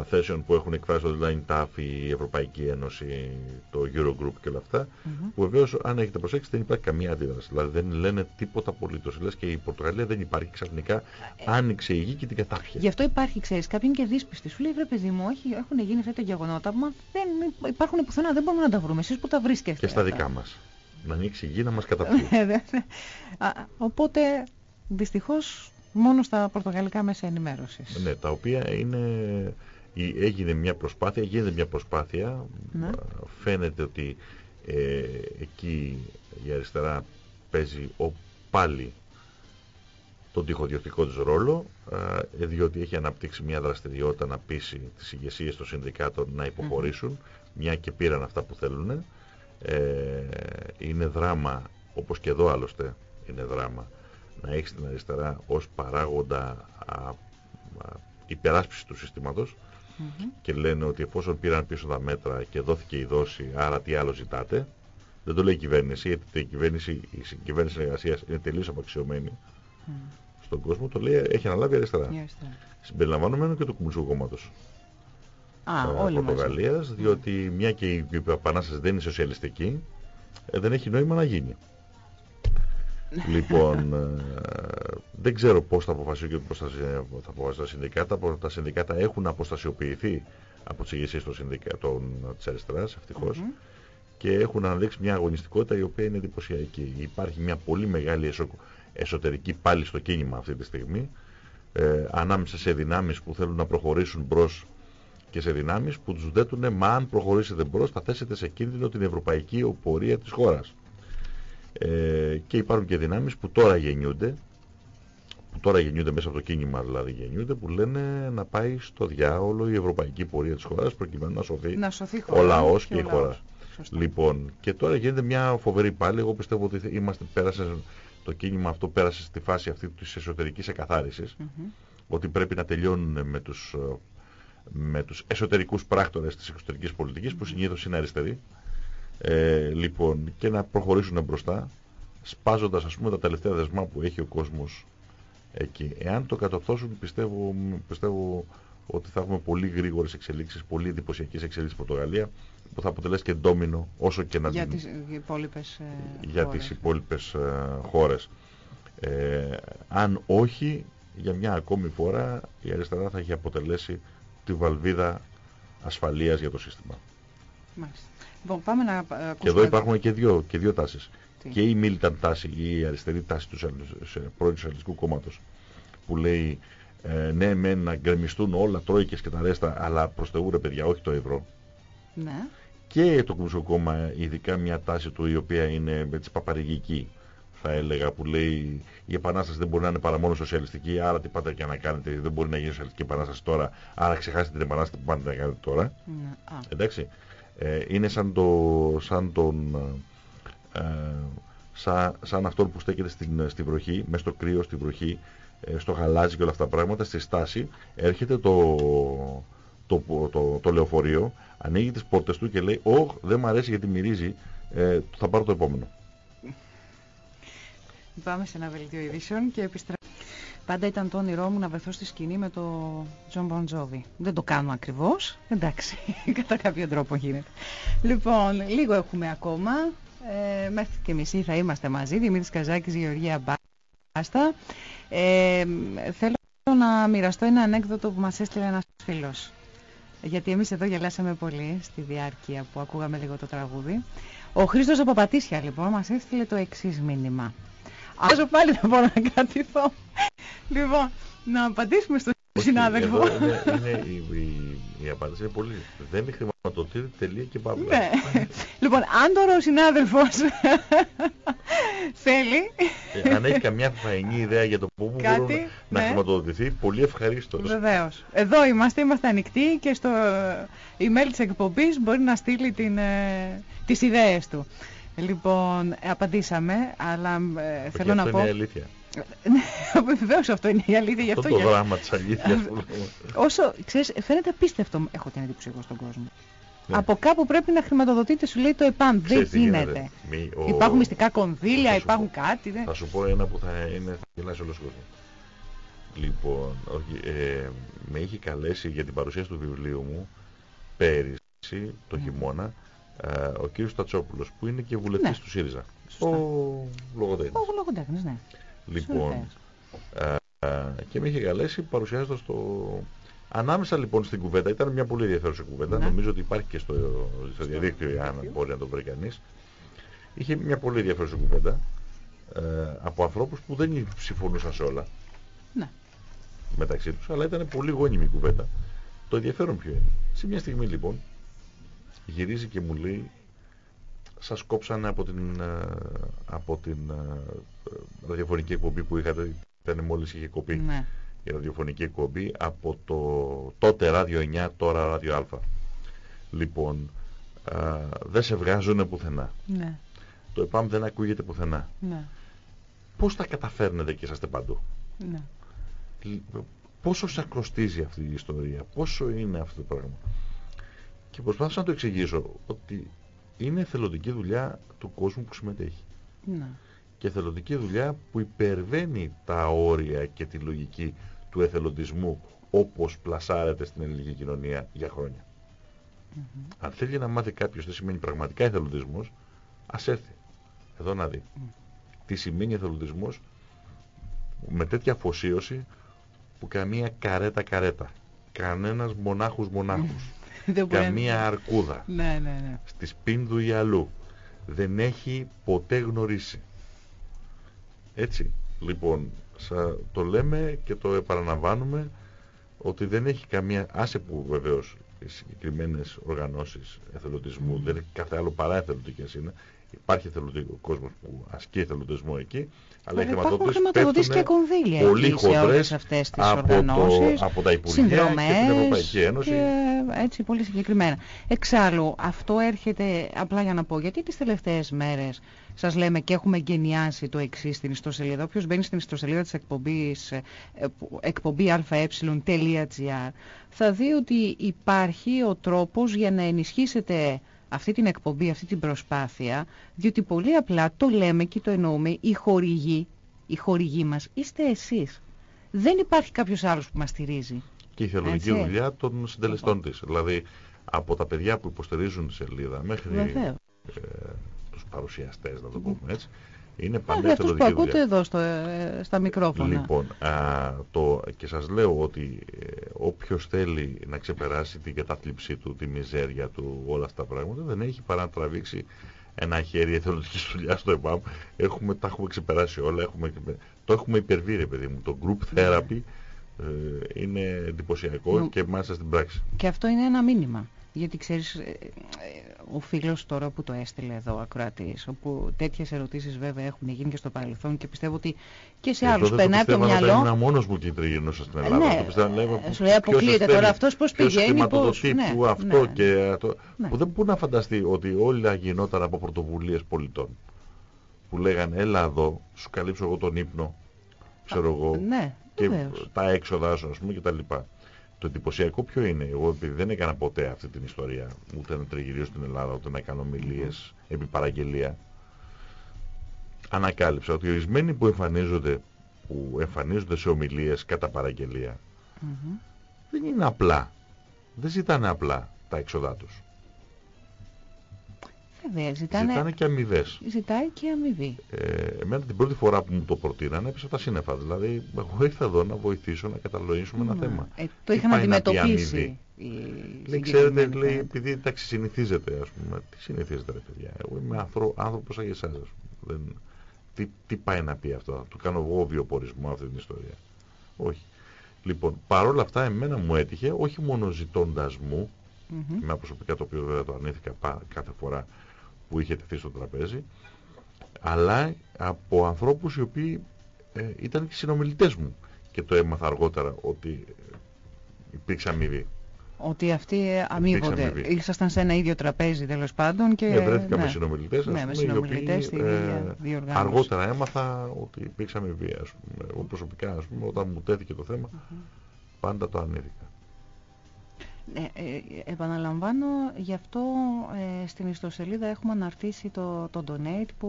θέσεων που έχουν εκφράσει το Line TAF, η Ευρωπαϊκή Ένωση, το Eurogroup και όλα αυτά, που βεβαίως αν έχετε προσέξει δεν υπάρχει καμία αντίδραση. Δηλαδή δεν λένε τίποτα απολύτως. Λες και η Πορτογαλία δεν υπάρχει ξαφνικά, ε, άνοιξε η γη και την κατάφυγε. Γι' αυτό υπάρχει, ξέρεις, κάποιοι είναι και δύσπιστοι. Σου λέει, βρε παιδί μου, όχι, έχουν γίνει αυτά τα γεγονότα, μα δεν υπάρχουν πουθενά, δεν μπορούμε να τα βρούμε. Εσείς που τα βρίσκεστε. Και στα δικά μας. Να ανοίξει η γη να μας καταφύγει. Οπότε δυστυχώς μόνο στα πορτογαλικά μέσα ενημέρωσης. Ναι, τα οποία είναι έγινε μια προσπάθεια, γίνεται μια προσπάθεια, ναι. φαίνεται ότι ε, εκεί η αριστερά παίζει ο, πάλι τον τυχοδιωτικό της ρόλο, ε, διότι έχει αναπτύξει μια δραστηριότητα να πείσει τις ηγεσίες των συνδικάτων να υποχωρήσουν, μια και πήραν αυτά που θέλουν. Ε, είναι δράμα, όπως και εδώ άλλωστε είναι δράμα, να έχεις την αριστερά ως παράγοντα α, υπεράσπισης του συστήματος, και λένε ότι εφόσον πήραν πίσω τα μέτρα και δόθηκε η δόση, άρα τι άλλο ζητάτε. Δεν το λέει η κυβέρνηση, γιατί η κυβέρνηση, η κυβέρνηση εργασίας είναι τελείως απαξιωμένη στον κόσμο. Το λέει, έχει αναλάβει αριστερά. αριστερά. Συμπεριλαμβανομένου και του Κομμουνιστικού Κόμματος. Πορτογαλίας, διότι μια και η επανάσταση δεν είναι σοσιαλιστική, ε, δεν έχει νόημα να γίνει λοιπόν, ε, δεν ξέρω πώς θα αποφασίσουν και πώς θα, θα αποφασίσουν τα συνδικάτα. Τα συνδικάτα έχουν αποστασιοποιηθεί από τις ηγεσίες των συνδικάτων της αριστεράς, ευτυχώς, και έχουν αναδείξει μια αγωνιστικότητα η οποία είναι εντυπωσιακή. Υπάρχει μια πολύ μεγάλη εσωτερική πάλι στο κίνημα αυτή τη στιγμή, ε, ανάμεσα σε δυνάμεις που θέλουν να προχωρήσουν μπρος και σε δυνάμεις που τους δέτουν, μα αν προχωρήσετε μπρος θα θέσετε σε κίνδυνο την ευρωπαϊκή πορεία της χώρας. Ε, και υπάρχουν και δυνάμεις που τώρα γεννιούνται, που τώρα γεννιούνται μέσα από το κίνημα δηλαδή γεννιούνται, που λένε να πάει στο διάολο η ευρωπαϊκή πορεία της χώρας προκειμένου να σωθεί, να σωθεί ο λαός και, η χώρα. Λοιπόν, και τώρα γίνεται μια φοβερή πάλι. Εγώ πιστεύω ότι είμαστε, πέρασε, το κίνημα αυτό πέρασε στη φάση αυτή της εσωτερικής εκαθάρισης, ότι πρέπει να τελειώνουν με τους, με τους εσωτερικούς πράκτορες της εξωτερικής πολιτικής, που συνήθως είναι αριστεροί, Ε, λοιπόν, και να προχωρήσουν μπροστά, σπάζοντας ας πούμε τα τελευταία δεσμά που έχει ο κόσμος εκεί. Εάν το κατορθώσουν πιστεύω, πιστεύω ότι θα έχουμε πολύ γρήγορες εξελίξεις, πολύ εντυπωσιακές εξελίξεις στην Πορτογαλία που θα αποτελέσει και ντόμινο όσο και να για τις υπόλοιπες, ε, για χώρες. τις υπόλοιπες ε, χώρες. Ε, αν όχι, για μια ακόμη φορά η αριστερά θα έχει αποτελέσει τη βαλβίδα ασφαλείας για το σύστημα. Μάλιστα. Λοιπόν, πάμε να ε, ακούσουμε... Και εδώ υπάρχουν και δύο, και δύο τάσεις. Τι; Και η militant τάση, η αριστερή τάση του σοσιαλ- σε- πρώην Σοσιαλιστικού Κόμματος που λέει ε, ναι μεν να γκρεμιστούν όλα τρόικες και τα ρέστα αλλά προς Θεού ρε παιδιά όχι το ευρώ. Ναι. Και το Κομμουνιστικό Κόμμα ειδικά μια τάση του η οποία είναι έτσι παπαρηγική θα έλεγα που λέει η επανάσταση δεν μπορεί να είναι παρά μόνο σοσιαλιστική άρα τι πάτε και να κάνετε δεν μπορεί να γίνει σοσιαλιστική επανάσταση τώρα άρα ξεχάσετε την επανάσταση που πάτε να κάνετε τώρα ναι. Α, εντάξει ε, είναι σαν, το, σαν τον ε, σαν, σαν αυτόν που στέκεται στην, στη βροχή μέσα στο κρύο, στη βροχή ε, στο χαλάζι και όλα αυτά τα πράγματα στη στάση έρχεται το, το, το, το, το λεωφορείο ανοίγει τις πόρτες του και λέει «Ωχ, δεν μ' αρέσει γιατί μυρίζει, ε, θα πάρω το επόμενο». Πάμε σε ένα δελτίο ειδήσεων και επιστρέφουμε. Πάντα ήταν το όνειρό μου να βρεθώ στη σκηνή με το Τζον Μπον Τζόβι. Δεν το κάνω ακριβώς, εντάξει, κατά κάποιο τρόπο γίνεται. Λοιπόν, λίγο έχουμε ακόμα, ε, μέχρι και μισή θα είμαστε μαζί, Δημήτρης Καζάκης, Γεωργία Μπάστα. Ε, θέλω να μοιραστώ ένα ανέκδοτο που μας έστειλε ένας φίλος. Γιατί εμείς εδώ γελάσαμε πολύ στη διάρκεια που ακούγαμε λίγο το τραγούδι. Ο Χρήστος από Πατήσια λοιπόν μας έστειλε το εξής μήνυμα. Άσο πάλι δεν μπορώ να κρατηθώ. λοιπόν, να απαντήσουμε στον Όχι, συνάδελφο. εδώ είναι, είναι η, η, η απάντηση είναι πολύ. Δεν είναι χρηματοδοτήρι, τελεία και πάμε. ναι. λοιπόν, αν τώρα ο συνάδελφος θέλει, Ε, αν έχει καμιά φαϊνή ιδέα για το πού Κάτι, μπορούν να ναι. χρηματοδοτηθεί, πολύ ευχαρίστως. βεβαίως. Εδώ είμαστε, είμαστε ανοιχτοί και στο email της εκπομπής μπορεί να στείλει την, ε, τις ιδέες του. Λοιπόν, ε, απαντήσαμε, αλλά ε, θέλω να αυτό πω... είναι η αλήθεια. Ναι, Βεβαίως αυτό είναι η αλήθεια, γι' Αυτό αυτό το για- δράμα της αλήθειας που λέμε. Όσο, ξέρεις, φαίνεται απίστευτο, έχω την εντύπωση εγώ στον κόσμο. Ναι. Από κάπου πρέπει να χρηματοδοτείτε, σου λέει το ΕΠΑΜ. Δεν Ξέρεις τι γίνεται. Μη- ο- Υπάρχουν μυστικά κονδύλια, Θα σου υπάρχουν πω. κάτι. Δεν... Θα σου πω ένα που θα είναι θα γελάσει όλος ο κόσμος. Λοιπόν, όχι, ε, με είχε καλέσει για την παρουσίαση του βιβλίου μου πέρυσι, το Ναι. χειμώνα, ε, ο κύριος Τατσόπουλος που είναι και βουλευτής Ναι. του ΣΥΡΙΖΑ. Σωστά. Ο λογοτέχνης. Ο λογοτέχνης, ναι. Λοιπόν, Σωστά. ε, και με είχε καλέσει παρουσιάζοντας το... Ανάμεσα λοιπόν στην κουβέντα, ήταν μια πολύ ενδιαφέρουσα κουβέντα, Ναι. νομίζω ότι υπάρχει και στο, στο διαδίκτυο, αν μπορεί να το βρει κανείς. Είχε μια πολύ ενδιαφέρουσα κουβέντα ε, από ανθρώπους που δεν συμφωνούσαν σε όλα Ναι. μεταξύ τους, αλλά ήταν πολύ γόνιμη κουβέντα. Το ενδιαφέρον ποιο είναι; Σε μια στιγμή λοιπόν γυρίζει και μου λέει σας κόψανε από την, ε, από την ε, ε, ραδιοφωνική εκπομπή που είχατε, ήταν μόλις είχε κοπεί ναι. η ραδιοφωνική εκπομπή από το τότε ράδιο 9, τώρα ράδιο Α. Λοιπόν, ε, δεν σε βγάζουν πουθενά. Ναι. Το ΕΠΑΜ δεν ακούγεται πουθενά. Ναι. Πώς τα καταφέρνετε και είσαστε παντού; Ναι. Λ- Πόσο σας ακροστίζει αυτή η ιστορία, πόσο είναι αυτό το πράγμα; Και προσπάθησα να το εξηγήσω ότι είναι εθελοντική δουλειά του κόσμου που συμμετέχει. Ναι. Και εθελοντική δουλειά που υπερβαίνει τα όρια και τη λογική του εθελοντισμού όπως πλασάρεται στην ελληνική κοινωνία για χρόνια. Μμμ. Αν θέλει να μάθει κάποιος τι σημαίνει πραγματικά εθελοντισμός, ας έρθει εδώ να δει. Μμ. Τι σημαίνει εθελοντισμός με τέτοια αφοσίωση που καμία καρέτα καρέτα, κανένας μονάχους μονάχους, Δεν μπορεί να- καμία αρκούδα, Ναι, ναι, ναι. στη σπίνδου ή αλλού, δεν έχει ποτέ γνωρίσει. Έτσι, λοιπόν, σα, το λέμε και το επαναλαμβάνουμε ότι δεν έχει καμία, άσε που βεβαίως οι συγκεκριμένες οργανώσεις εθελοντισμού Μμμ. δεν είναι κάθε άλλο παρά εθελοντικές είναι. Υπάρχει εθελοντικό κόσμος που ασκεί εθελοντισμό εκεί, αλλά οι Αλλά υπάρχουν χρηματοδότες χρηματοδοτήσεις και πέφτουν κονδύλια πολύ εκεί σε χοντρές όλες αυτές τις από, το, οργανώσεις. από τα Υπουργεία και την συνδρομές Ευρωπαϊκή Ένωση. και έτσι πολύ συγκεκριμένα. Εξάλλου, αυτό έρχεται απλά για να πω, γιατί τις τελευταίες μέρες σας λέμε και έχουμε εγκαινιάσει το εξής στην ιστοσελίδα. Όποιος μπαίνει στην ιστοσελίδα της εκπομπής ε, που- εκπομπή αε.gr θα δει ότι υπάρχει ο τρόπος για να ενισχύσετε αυτή την εκπομπή, αυτή την προσπάθεια, διότι πολύ απλά το λέμε και το εννοούμε, οι χορηγοί, οι χορηγοί μας είστε εσείς. Δεν υπάρχει κάποιος άλλος που μας στηρίζει. Και η θεολογική δουλειά των συντελεστών της. Δηλαδή, από τα παιδιά που υποστηρίζουν τη σελίδα μέχρι ε, τους παρουσιαστές, να το πούμε έτσι, είναι πάντα αυτούς που ακούτε εδώ στο, ε, στα μικρόφωνα. Λοιπόν, α, το, και σας λέω ότι ε, όποιος θέλει να ξεπεράσει την κατάθλιψή του, τη μιζέρια του, όλα αυτά τα πράγματα, δεν έχει παρά να τραβήξει ένα χέρι εθελοντικής δουλειάς στο ΕΠΑΜ. Έχουμε, τα έχουμε ξεπεράσει όλα. Έχουμε, το έχουμε υπερβεί, ρε παιδί μου. Το group therapy ε, είναι εντυπωσιακό και μάλιστα στην πράξη. Και αυτό είναι ένα μήνυμα. Γιατί ξέρεις, ε, ε, ο φίλος τώρα που το έστειλε εδώ, ακροατής, όπου τέτοιες ερωτήσεις βέβαια έχουν γίνει και στο παρελθόν και πιστεύω ότι και σε άλλους περνάει από το μυαλό. Δεν ήμουν μόνος μου και τριγυρνούσα στην Ελλάδα. Ναι, πιστεύω, σου λέει αποκλείεται τώρα αυτός πώς πηγαίνει, πώς... Ναι, που αυτό ναι. και αυτό, ναι. που δεν μπορεί να φανταστεί ότι όλα γινόταν από πρωτοβουλίες πολιτών. Που λέγανε έλα εδώ, σου καλύψω εγώ τον ύπνο, ξέρω εγώ, ναι, και τα έξοδα σου, ας πούμε, και τα λοιπά. Το εντυπωσιακό ποιο είναι, εγώ επειδή δεν έκανα ποτέ αυτή την ιστορία, ούτε να τριγυρίσω στην Ελλάδα, ούτε να κάνω ομιλίες επί παραγγελία, ανακάλυψα ότι ορισμένοι που εμφανίζονται, που εμφανίζονται σε ομιλίες κατά παραγγελία, δεν είναι απλά, δεν ζητάνε απλά τα έξοδά τους. Βέβαια, ζητάνε... ζητάνε και αμοιβές. Ζητάει και αμοιβή. Ε, εμένα την πρώτη φορά που μου το προτείνανε έπεσε τα σύννεφα. Δηλαδή, εγώ ήρθα εδώ να βοηθήσω να καταλογίσουμε ένα θέμα. Ε, το είχαν αντιμετωπίσει. Λέει, ξέρετε, λέει, επειδή εντάξει συνηθίζεται, ας πούμε. Τι συνηθίζεται, ρε παιδιά; Εγώ είμαι άνθρωπος σαν εσάς. Δεν... Τι, τι πάει να πει αυτό; Του κάνω εγώ βιοπορισμό αυτή την ιστορία. Όχι. Λοιπόν, παρόλα αυτά, εμένα μου έτυχε, όχι μόνο ζητώντας μου, mm -hmm. με προσωπικά το οποίο βέβαια το αρνήθηκα κάθε φορά που είχε τεθεί στο τραπέζι, αλλά από ανθρώπους οι οποίοι ε, ήταν και συνομιλητές μου και το έμαθα αργότερα ότι υπήρξε αμοιβή. Ότι αυτοί αμείβονται. Ήσασταν σε ένα ίδιο τραπέζι τέλος πάντων. Και... Ναι, βρέθηκα ναι. με συνομιλητές. Ναι, με συνομιλητές στη ε, διοργάνωση. Αργότερα έμαθα ότι υπήρξε αμοιβή. Εγώ προσωπικά, ας πούμε, όταν μου τέθηκε το θέμα, πάντα το αρνήθηκα. Ε, ε, επαναλαμβάνω, γι' αυτό ε, στην ιστοσελίδα έχουμε αναρτήσει το, το donate που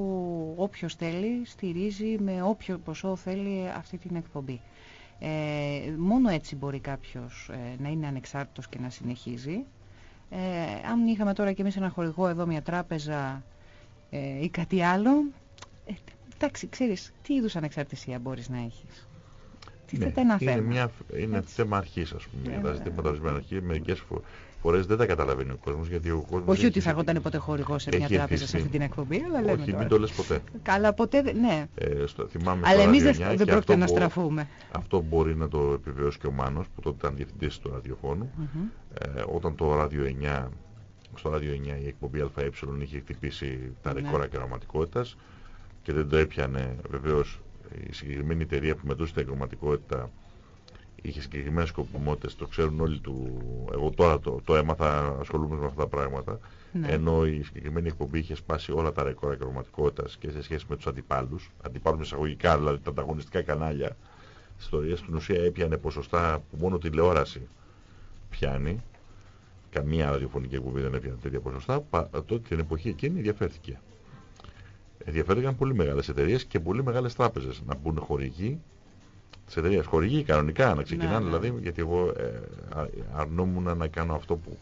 όποιος θέλει στηρίζει με όποιο ποσό θέλει αυτή την εκπομπή. Ε, μόνο έτσι μπορεί κάποιος ε, να είναι ανεξάρτητος και να συνεχίζει. Ε, αν είχαμε τώρα και εμείς ένα χορηγό εδώ, μια τράπεζα ή κάτι άλλο, εντάξει, ξέρεις, τι είδους ανεξαρτησία μπορείς να έχεις; Ναι, ένα είναι θέμα. Μια, είναι θέμα αρχής, ας πούμε. Ναι, τα ζητήματα ορισμένα αρχή μερικές φορές δεν τα καταλαβαίνει ο κόσμος. Γιατί ο κόσμος Όχι ότι θα έρχονταν ποτέ χορηγός σε μια τράπεζα σε αυτή την εκπομπή, αλλά λέμε. Όχι, μην το λες ποτέ. Καλά, ποτέ ναι. Ε, στο, θυμάμαι αλλά εμείς δεν, δεν πρόκειται να στραφούμε. Αυτό μπορεί να το επιβεβαιώσει και ο Μάνος που τότε ήταν διευθυντής του ραδιοφώνου. ε, όταν το ράδιο 9 στο ράδιο 9 η εκπομπή ΑΕ είχε χτυπήσει τα ρεκόρ ναι. ακροματικότητα και δεν το έπιανε βεβαίως η συγκεκριμένη εταιρεία που μετούσε την εγγραμματικότητα είχε συγκεκριμένες σκοπιμότητες, το ξέρουν όλοι του. Εγώ τώρα το, το έμαθα, ασχολούμαι με αυτά τα πράγματα. Ναι. Ενώ η συγκεκριμένη εκπομπή είχε σπάσει όλα τα ρεκόρ εγγραμματικότητα και σε σχέση με τους αντιπάλους, αντιπάλους εισαγωγικά, δηλαδή τα ανταγωνιστικά κανάλια τη ιστορία, στην ουσία έπιανε ποσοστά που μόνο τηλεόραση πιάνει. Καμία ραδιοφωνική εκπομπή δεν έπιανε τέτοια ποσοστά. Τότε την εποχή εκείνη ενδιαφέρθηκε ενδιαφέρθηκαν πολύ μεγάλες εταιρείες και πολύ μεγάλες τράπεζες να μπουν χορηγοί της εταιρείας. Χορηγοί κανονικά να ξεκινάνε ναι, ναι. δηλαδή, γιατί εγώ ε, αρνούμουν να κάνω αυτό που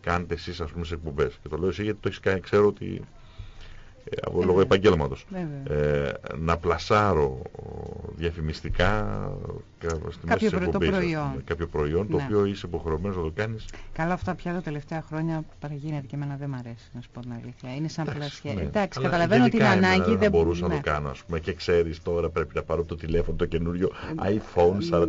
κάνετε εσείς ας πούμε σε εκπομπές. Και το λέω εσύ γιατί το έχεις κάνει, ξέρω ότι ε, από λόγω επαγγέλματος. Ε, να πλασάρω διαφημιστικά στη κάποιο μέση προϊόν. κάποιο προϊόν το ναι. οποίο είσαι υποχρεωμένος να το κάνεις. Καλά αυτά πια τα τελευταία χρόνια παραγίνεται και εμένα δεν μου αρέσει να σου πω την αλήθεια. Είναι σαν πλασιά. Ναι. Εντάξει, καταλαβαίνω ότι είναι ανάγκη. Δεν μπορούσα να το κάνω ας πούμε και ξέρεις τώρα πρέπει να πάρω το τηλέφωνο το καινούριο iPhone 42.513.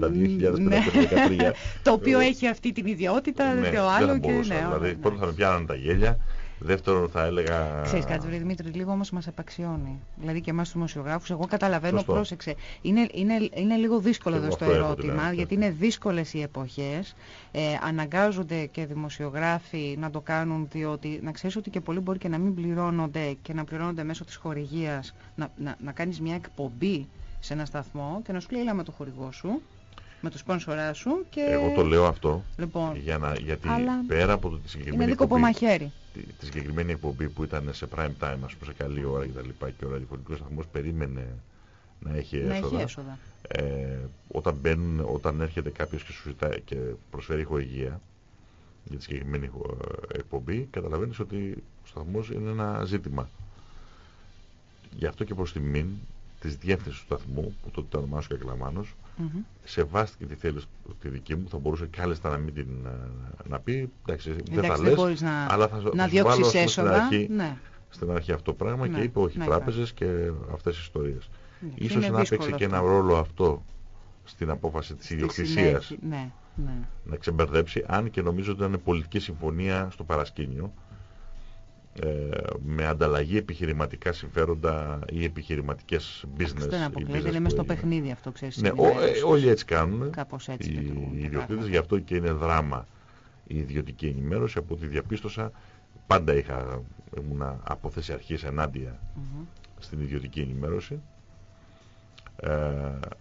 το οποίο έχει αυτή την ιδιότητα, ναι, το άλλο και ναι. Δηλαδή πρώτα θα με πιάνανε τα γέλια Δεύτερον θα έλεγα... Ξέρεις κάτι βρε Δημήτρη, λίγο όμως μας απαξιώνει. Δηλαδή και εμάς τους δημοσιογράφους, εγώ καταλαβαίνω, Σωστό. πρόσεξε. Είναι, είναι, είναι λίγο δύσκολο εδώ στο ερώτημα, γιατί είναι δύσκολες οι εποχές. Ε, αναγκάζονται και δημοσιογράφοι να το κάνουν, διότι να ξέρεις ότι και πολλοί μπορεί και να μην πληρώνονται και να πληρώνονται μέσω της χορηγίας, να, να, να κάνεις μια εκπομπή σε ένα σταθμό και να σου λέει έλα με το χορηγό σου με το σπόνσορά σου και... Εγώ το λέω αυτό λοιπόν, για να, γιατί αλλά πέρα από το τη συγκεκριμένη είναι δίκοπο εκπομπή, μαχαίρι. τη, τη συγκεκριμένη εκπομπή που ήταν σε prime time, ας πούμε, σε καλή ώρα και τα λοιπά και ο ραδιοφωνικός σταθμός περίμενε να έχει Να έσοδα. έχει έσοδα. Ε, όταν, μπαίνουν, όταν έρχεται κάποιος και σου ζητάει και προσφέρει χορηγία για τη συγκεκριμένη χο- εκπομπή, καταλαβαίνεις ότι ο σταθμός είναι ένα ζήτημα. Γι' αυτό και προς τιμήν της διεύθυνσης του σταθμού, που τότε ήταν ο Μάνος Κακλαμάνος, Μμμ. σεβάστηκε τη θέληση τη δική μου, θα μπορούσε κάλλιστα να μην την ε, να πει, εντάξει, δεν Εντάξει, θα δεν λες, μπορείς να, αλλά θα, θα να σου διώξεις βάλω, ας πούμε, έσοδα. Στην αρχή, Ναι. στην αρχή αυτό το πράγμα Ναι, και είπε όχι ναι, τράπεζες και αυτές τις ιστορίες. Ναι. Ίσως Είναι να δύσκολο παίξει και ένα αυτό. ρόλο αυτό στην απόφαση της Στη ιδιοκτησίας συνέχεια. Ναι, ναι. να ξεμπερδέψει, αν και νομίζω ότι ήταν πολιτική συμφωνία στο παρασκήνιο ε, με ανταλλαγή επιχειρηματικά συμφέροντα ή επιχειρηματικές business. Αυτό δεν ή αποκλείεται, business είναι που μες στο έγινε. παιχνίδι αυτό, ξέρεις. Ναι, στην ο- ενημέρωση. ε, όλοι έτσι κάνουν. Κάπως έτσι οι, λειτουργούν τα οι ιδιοκτήτες, πράγματα. γι' αυτό και είναι δράμα η ιδιωτική ενημέρωση. Από ό,τι διαπίστωσα, πάντα είχα, ήμουνα από θέση αρχής ενάντια Μμμ. στην ιδιωτική ενημέρωση. Ε,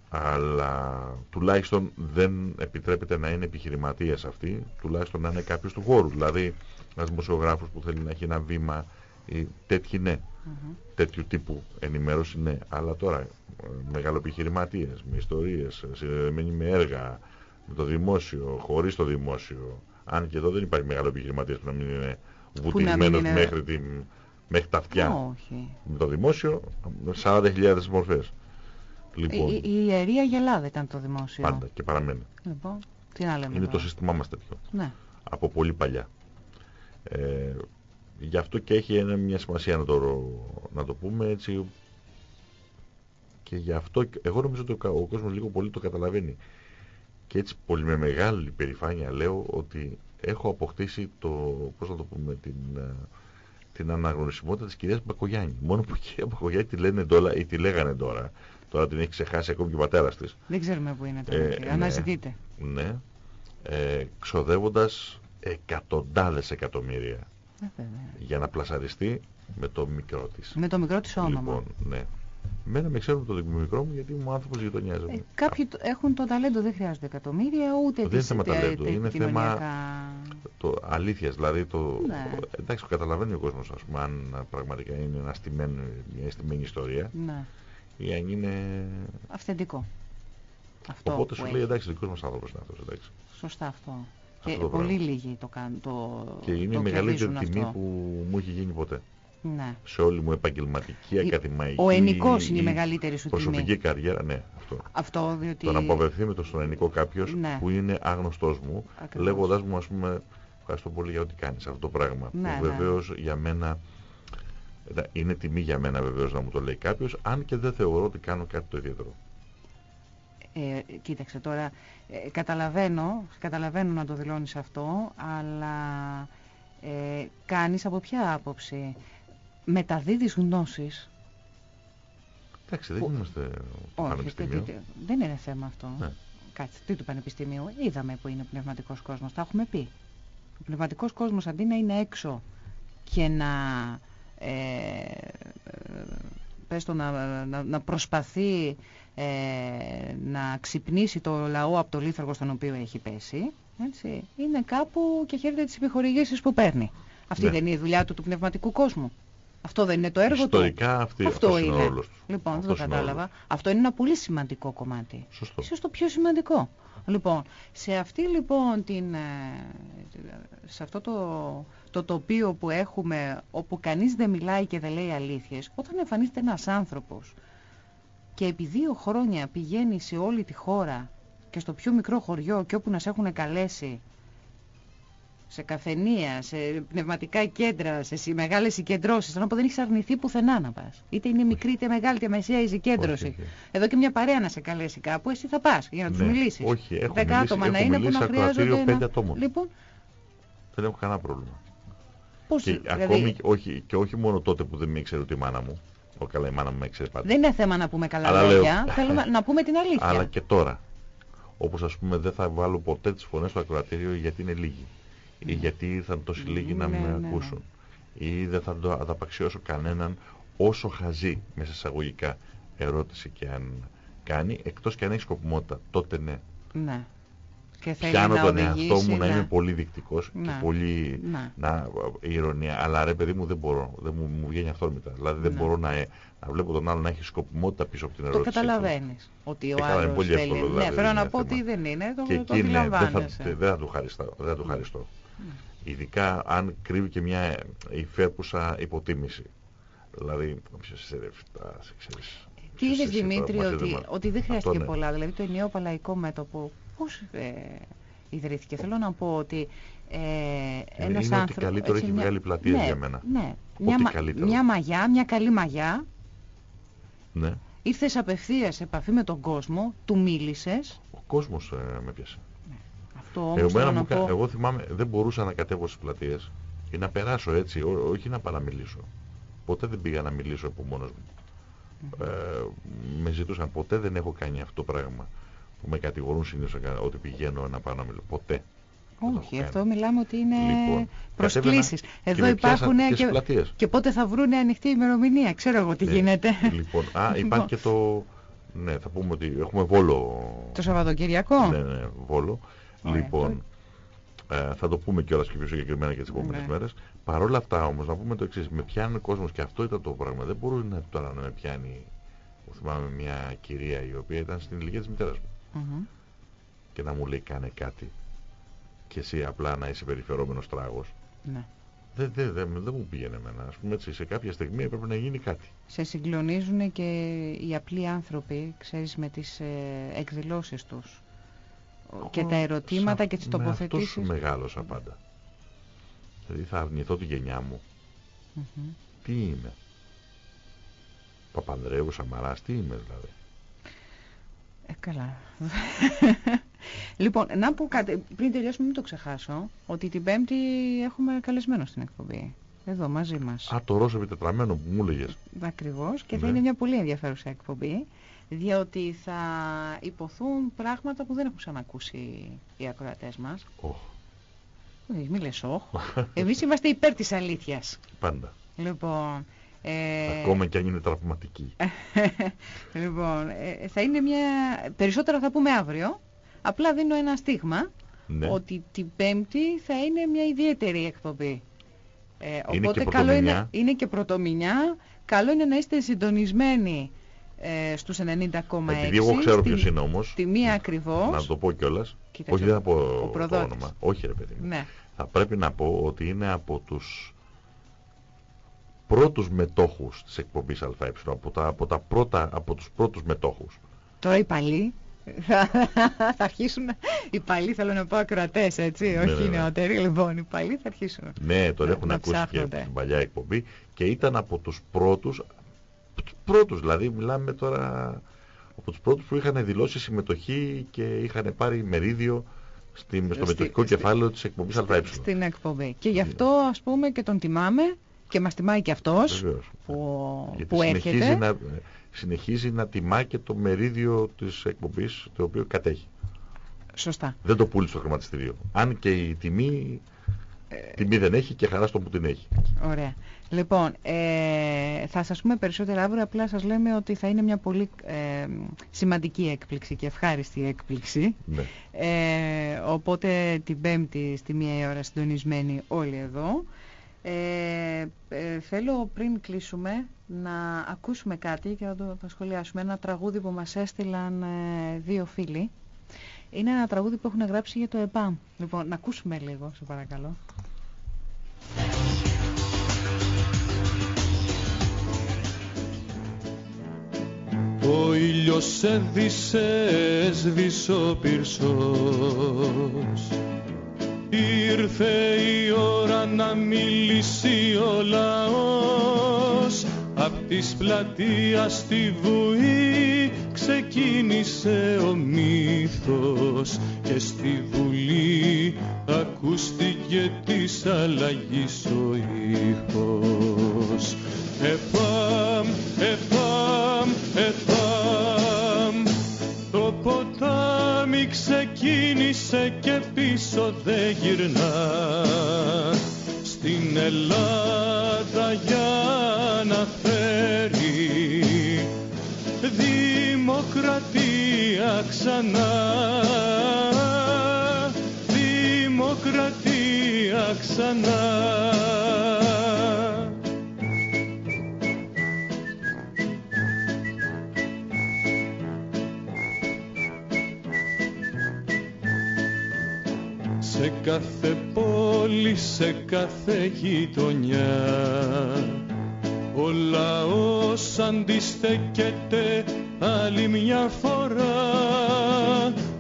αλλά τουλάχιστον δεν επιτρέπεται να είναι επιχειρηματίας αυτή, τουλάχιστον να είναι κάποιος του χώρου. Δηλαδή, ένας δημοσιογράφος που θέλει να έχει ένα βήμα, ή τέτοιοι ναι, Μμμ. τέτοιου τύπου ενημέρωση ναι. Αλλά τώρα, ε, μεγαλοεπιχειρηματίες, με ιστορίες, ε, συνδεδεμένοι με έργα, με το δημόσιο, χωρίς το δημόσιο. Αν και εδώ δεν υπάρχει μεγαλοεπιχειρηματίας που να μην είναι βουτυγμένος είναι- μέχρι, την, μέχρι τα αυτιά Όχι. με το δημόσιο 40.000 μορφές. Λοιπόν, Η, η, η ιερή Αγελάδα ήταν το δημόσιο. πάντα και παραμένει. Λοιπόν, τι να λέμε Είναι το τώρα. σύστημά μας τέτοιο. Ναι. Από πολύ παλιά. Ε, γι' αυτό και έχει ένα- μια σημασία να το, να το πούμε έτσι. Και γι' αυτό, και- εγώ νομίζω ότι ο, κα- ο κόσμος λίγο πολύ το καταλαβαίνει. Και έτσι πολύ με μεγάλη περηφάνεια λέω ότι έχω αποκτήσει το, πώς να το πούμε, την, ε, την αναγνωρισιμότητα της κυρίας Μπακογιάννη. Μόνο που η κυρία Μπακογιάννη τη λένε τώρα ή τη λέγανε τώρα. Τώρα την έχει ξεχάσει ακόμη και ο πατέρας της. Δεν ξέρουμε πού είναι Ε, τώρα. ναι. Αναζητείτε. Ναι. Ε, ξοδεύοντας εκατοντάδες εκατομμύρια Ε, βέβαια. για να πλασαριστεί με το μικρό της. Με το μικρό της όνομα. Λοιπόν, ναι. Μένα με ξέρουν το μικρό μου γιατί είμαι άνθρωπος γειτονιάς μου. Ε, κάποιοι το- έχουν το ταλέντο, δεν χρειάζονται εκατομμύρια, ούτε Δεν είναι τις- θέμα τα- ταλέντου, τα είναι επικοινωνιακά. Το αλήθειας, δηλαδή το... Ναι. Εντάξει, το καταλαβαίνει ο κόσμος, ας πούμε, αν πραγματικά είναι ένα στημένο, μια στημένη ιστορία Ναι, ή αν είναι... αυθεντικό. Αυτό Οπότε που σου έχει. λέει, εντάξει, δικός μας άνθρωπος είναι αυτός, εντάξει. Σωστά αυτό. Αυτό Και το πολύ πράγμα. λίγοι το κάνουν. Το, Και είναι η το μεγαλύτερη κερδίζουν τιμή αυτό. που μου έχει γίνει ποτέ. Ναι. Σε όλη μου επαγγελματική, Η- ακαδημαϊκή... Ο ενικός είναι η ή μεγαλύτερη σου Προσωπική τιμή. καριέρα, ναι, αυτό. Αυτό διότι... Το να αποβευθεί με το στον ενικό κάποιος Ναι. που είναι άγνωστός μου, Ακριβώς. λέγοντας μου, ας πούμε, ευχαριστώ πολύ για ό,τι κάνεις αυτό το πράγμα. Ναι, που ναι. βεβαίως για μένα, εντά- είναι τιμή για μένα βεβαίως να μου το λέει κάποιος, αν και δεν θεωρώ ότι κάνω κάτι το ιδιαίτερο. Ε, κοίταξε τώρα, ε, καταλαβαίνω, καταλαβαίνω να το δηλώνεις αυτό, αλλά ε, κάνεις από ποια άποψη; Μεταδίδεις γνώσεις; Εντάξει, δεν Που- είμαστε Όχι, πανεπιστήμιο. δεν- δεν είναι θέμα αυτό. Ναι. Κάτσε, τι του Πανεπιστημίου. Είδαμε που είναι πνευματικός κόσμος, τα έχουμε πει. Ο πνευματικός κόσμος αντί να είναι έξω και να, ε, ε, πες το, να, να, να προσπαθεί ε, να ξυπνήσει το λαό από το λίθαργο στον οποίο έχει πέσει, έτσι, είναι κάπου και χαίρεται τις επιχορηγήσεις που παίρνει. Αυτή Ναι. δεν είναι η δουλειά του του πνευματικού κόσμου. Αυτό δεν είναι το έργο του. Ιστορικά αυτή, Αυτό αυτός είναι ο είναι. ρόλος του. Λοιπόν, δεν Αυτός το είναι ο κατάλαβα. ρόλος Αυτό είναι ένα πολύ σημαντικό κομμάτι. Σωστό. Ίσως το πιο σημαντικό. Λοιπόν, σε αυτή λοιπόν την, ε, σε αυτό το, το τοπίο που έχουμε, όπου κανείς δεν μιλάει και δεν λέει αλήθειες, όταν εμφανίζεται ένας άνθρωπος και επί δύο χρόνια πηγαίνει σε όλη τη χώρα και στο πιο μικρό χωριό και όπου να σε έχουν καλέσει σε καφενεία, σε πνευματικά κέντρα, σε συ- μεγάλες συγκεντρώσεις, ενώ που δεν έχεις αρνηθεί πουθενά να πας. Είτε είναι μικρή, είτε μεγάλη, είτε μεσαία η συγκέντρωση. Όχι, όχι. Εδώ και μια παρέα να σε καλέσει κάπου, εσύ θα πας για να τους Ναι. μιλήσεις. Όχι, έχω Δέκα μιλήσει- άτομα έχω να είναι που μιλήσει να σε ακροατήριο χρειάζονται πέντε να... ατόμων. Λοιπόν, Δεν έχω κανένα πρόβλημα. πώς... Και, δηλαδή, ακόμη, όχι, και όχι μόνο τότε που δεν με ήξερε ούτε η μάνα μου. Ο, καλά, η μάνα μου με ήξερε πάντα. Δεν είναι θέμα να πούμε καλά Αλλά λέω- λόγια, θέλουμε να πούμε την αλήθεια. Αλλά και τώρα. Όπως ας πούμε δεν θα βάλω ποτέ τις φωνές στο ακροατήριο γιατί είναι λίγοι. Ή γιατί ήρθαν τόσοι λίγοι να Ναι, με ναι, ναι. ακούσουν. Ή δεν θα το αδαπαξιώσω κανέναν όσο χαζή μέσα σε εισαγωγικά ερώτηση και αν κάνει, εκτός και αν έχει σκοπιμότητα. Τότε ναι. Ναι. Και Πιάνω τον εαυτό μου να είμαι πολύ δεικτικός και πολύ να. να, ηρωνία. Αλλά ρε παιδί μου δεν μπορώ, δεν μου, μου βγαίνει αυτόρμητα. Δηλαδή δεν μπορώ να, να βλέπω τον άλλο να έχει σκοπιμότητα πίσω από την ερώτηση. Το καταλαβαίνεις ότι ο ε, άλλος πολύ θέλει. Εύκολο, δηλαδή, ναι, θέλω να πω ότι δεν είναι, το, και το εκεί, ναι, δεν, θα, δεν θα του χαριστώ. Δεν θα του χαριστώ. Ναι. Ειδικά αν κρύβει και μια υφέρπουσα υποτίμηση. Δηλαδή, όποιος σε ξέρεις. Τι είδες Δημήτρη, ότι, ότι δεν χρειάστηκε ναι. πολλά. Δηλαδή το ενιαίο παλαϊκό μέτωπο, πώς ε, ιδρύθηκε; Θέλω να πω ότι ε, ένας είναι άνθρωπος... Ό,τι καλύτερο έχει μια... βγάλει πλατεία ναι, για μένα. Ναι, μια, μια μαγιά, μια καλή μαγιά. Ναι. Ήρθες απευθείας σε επαφή με τον κόσμο, του μίλησες. Ο κόσμος ε, με πιάσε. Ναι. Αυτό όμως θέλω να πω... Εγώ θυμάμαι, δεν μπορούσα να κατέβω στις πλατείες ή να περάσω έτσι, ό, όχι να παραμιλήσω. Ποτέ δεν πήγα να μιλήσω από μόνος μου. Ε, με ζητούσαν, ποτέ δεν έχω κάνει αυτό το πράγμα που με κατηγορούν συνήθως ότι πηγαίνω να πάω να μιλήσω. Ποτέ. Όχι, αυτό μιλάμε ότι είναι λοιπόν, προσκλήσεις. Εδώ υπάρχουν και, και, και, πότε θα βρουν ανοιχτή ημερομηνία; Ξέρω εγώ τι ναι, γίνεται. Λοιπόν, α, υπάρχει και το... Ναι, θα πούμε ότι έχουμε Βόλο... Το Σαββατοκυριακό; Ναι, ναι, Βόλο. Λοιπόν, ε, θα το πούμε κιόλας και πιο συγκεκριμένα και τις επόμενες ναι. μέρες. Παρ' όλα αυτά όμως, να πούμε το εξής. Με πιάνει ο κόσμος και αυτό ήταν το πράγμα. Δεν μπορούσε να, τώρα να με πιάνει... Θυμάμαι μια κυρία η οποία ήταν στην ηλικία της μητέρας μου. Mm Και να μου λέει κάνε κάτι και εσύ απλά να είσαι περιφερόμενος τράγος. Ναι. Δεν δε, δε, δε μου πήγαινε εμένα. Ας πούμε έτσι, σε κάποια στιγμή έπρεπε να γίνει κάτι. Σε συγκλονίζουν και οι απλοί άνθρωποι, ξέρεις, με τις ε, εκδηλώσεις τους. Και τα ερωτήματα και τις τοποθετήσεις. Με αυτός μεγάλωσα πάντα. Δηλαδή θα αρνηθώ τη γενιά μου. Τι είμαι; Παπανδρέου, Σαμαράς, τι είμαι δηλαδή; Ε, καλά. λοιπόν, να πω κάτι, πριν τελειώσουμε μην το ξεχάσω, ότι την Πέμπτη έχουμε καλεσμένο στην εκπομπή. Εδώ μαζί μας. Α, το ρόσο επιτετραμένο που μου έλεγες. Ακριβώς και θα ναι. είναι μια πολύ ενδιαφέρουσα εκπομπή, διότι θα υποθούν πράγματα που δεν έχουν ξανακούσει οι ακροατές μας. Oh. Μην λες όχι. Εμείς είμαστε υπέρ της αλήθειας. Πάντα. Λοιπόν, ε... Ακόμα και αν είναι τραυματική. λοιπόν, ε, θα είναι μια... Περισσότερα θα πούμε αύριο. Απλά δίνω ένα στίγμα ναι. ότι την Πέμπτη θα είναι μια ιδιαίτερη εκπομπή. Ε, είναι οπότε και καλό είναι, είναι και πρωτομηνιά. Καλό είναι να είστε συντονισμένοι ε, στους 90,6. Επειδή εγώ ξέρω ποιος είναι όμως. Τη μία ακριβώς. Να το πω κιόλας. Όχι δεν θα πω το όνομα. Όχι ρε παιδί Ναι. Θα πρέπει να πω ότι είναι από τους πρώτους μετόχους της εκπομπής ΑΕ, από, τα, από, τα πρώτα, από τους πρώτους μετόχους. Τώρα οι παλιοί θα αρχίσουν, οι παλιοί θέλω να πω ακροατές έτσι, ναι, όχι ναι, ναι. νεότεροι, λοιπόν οι παλιοί θα αρχίσουν. Ναι, τον έχουν ακούσει και από την παλιά εκπομπή και ήταν από τους πρώτους, τους πρώτους δηλαδή μιλάμε τώρα από τους πρώτους που είχαν δηλώσει συμμετοχή και είχαν πάρει μερίδιο στη, στο μετοχικό κεφάλαιο της εκπομπής ΑΕ. Στην εκπομπή. Και γι' αυτό ας πούμε και τον τιμάμε και μας τιμάει και αυτός που, που έρχεται. Να, συνεχίζει να τιμά και το μερίδιο της εκπομπής το οποίο κατέχει. Σωστά. Δεν το πούλησε στο χρηματιστήριο. Αν και η τιμή, ε... τιμή δεν έχει και χαρά στο που την έχει. Ωραία. Λοιπόν, ε, θα σας πούμε περισσότερα αύριο, απλά σας λέμε ότι θα είναι μια πολύ ε, σημαντική έκπληξη και ευχάριστη έκπληξη. Ναι. Ε, οπότε την Πέμπτη στη μία ώρα συντονισμένοι όλοι εδώ. Ε, ε, θέλω πριν κλείσουμε να ακούσουμε κάτι και να το σχολιάσουμε. Ένα τραγούδι που μας έστειλαν ε, δύο φίλοι. Είναι ένα τραγούδι που έχουν γράψει για το ΕΠΑΜ. Λοιπόν, να ακούσουμε λίγο, σε παρακαλώ. Ο ήλιος έδισε, έσβησε ο πυρσός. Ήρθε η ώρα να μιλήσει ο λαός. Απ' της πλατείας στη βουή ξεκίνησε ο μύθος. Και στη βουλή ακούστηκε της αλλαγής ο ήχος. Επάμ, επάμ, επάμ ξεκίνησε και πίσω δεν γυρνά. Στην Ελλάδα για να φέρει δημοκρατία ξανά. Δημοκρατία ξανά Σε κάθε πόλη, σε κάθε γειτονιά. Ο λαός αντιστέκεται άλλη μια φορά.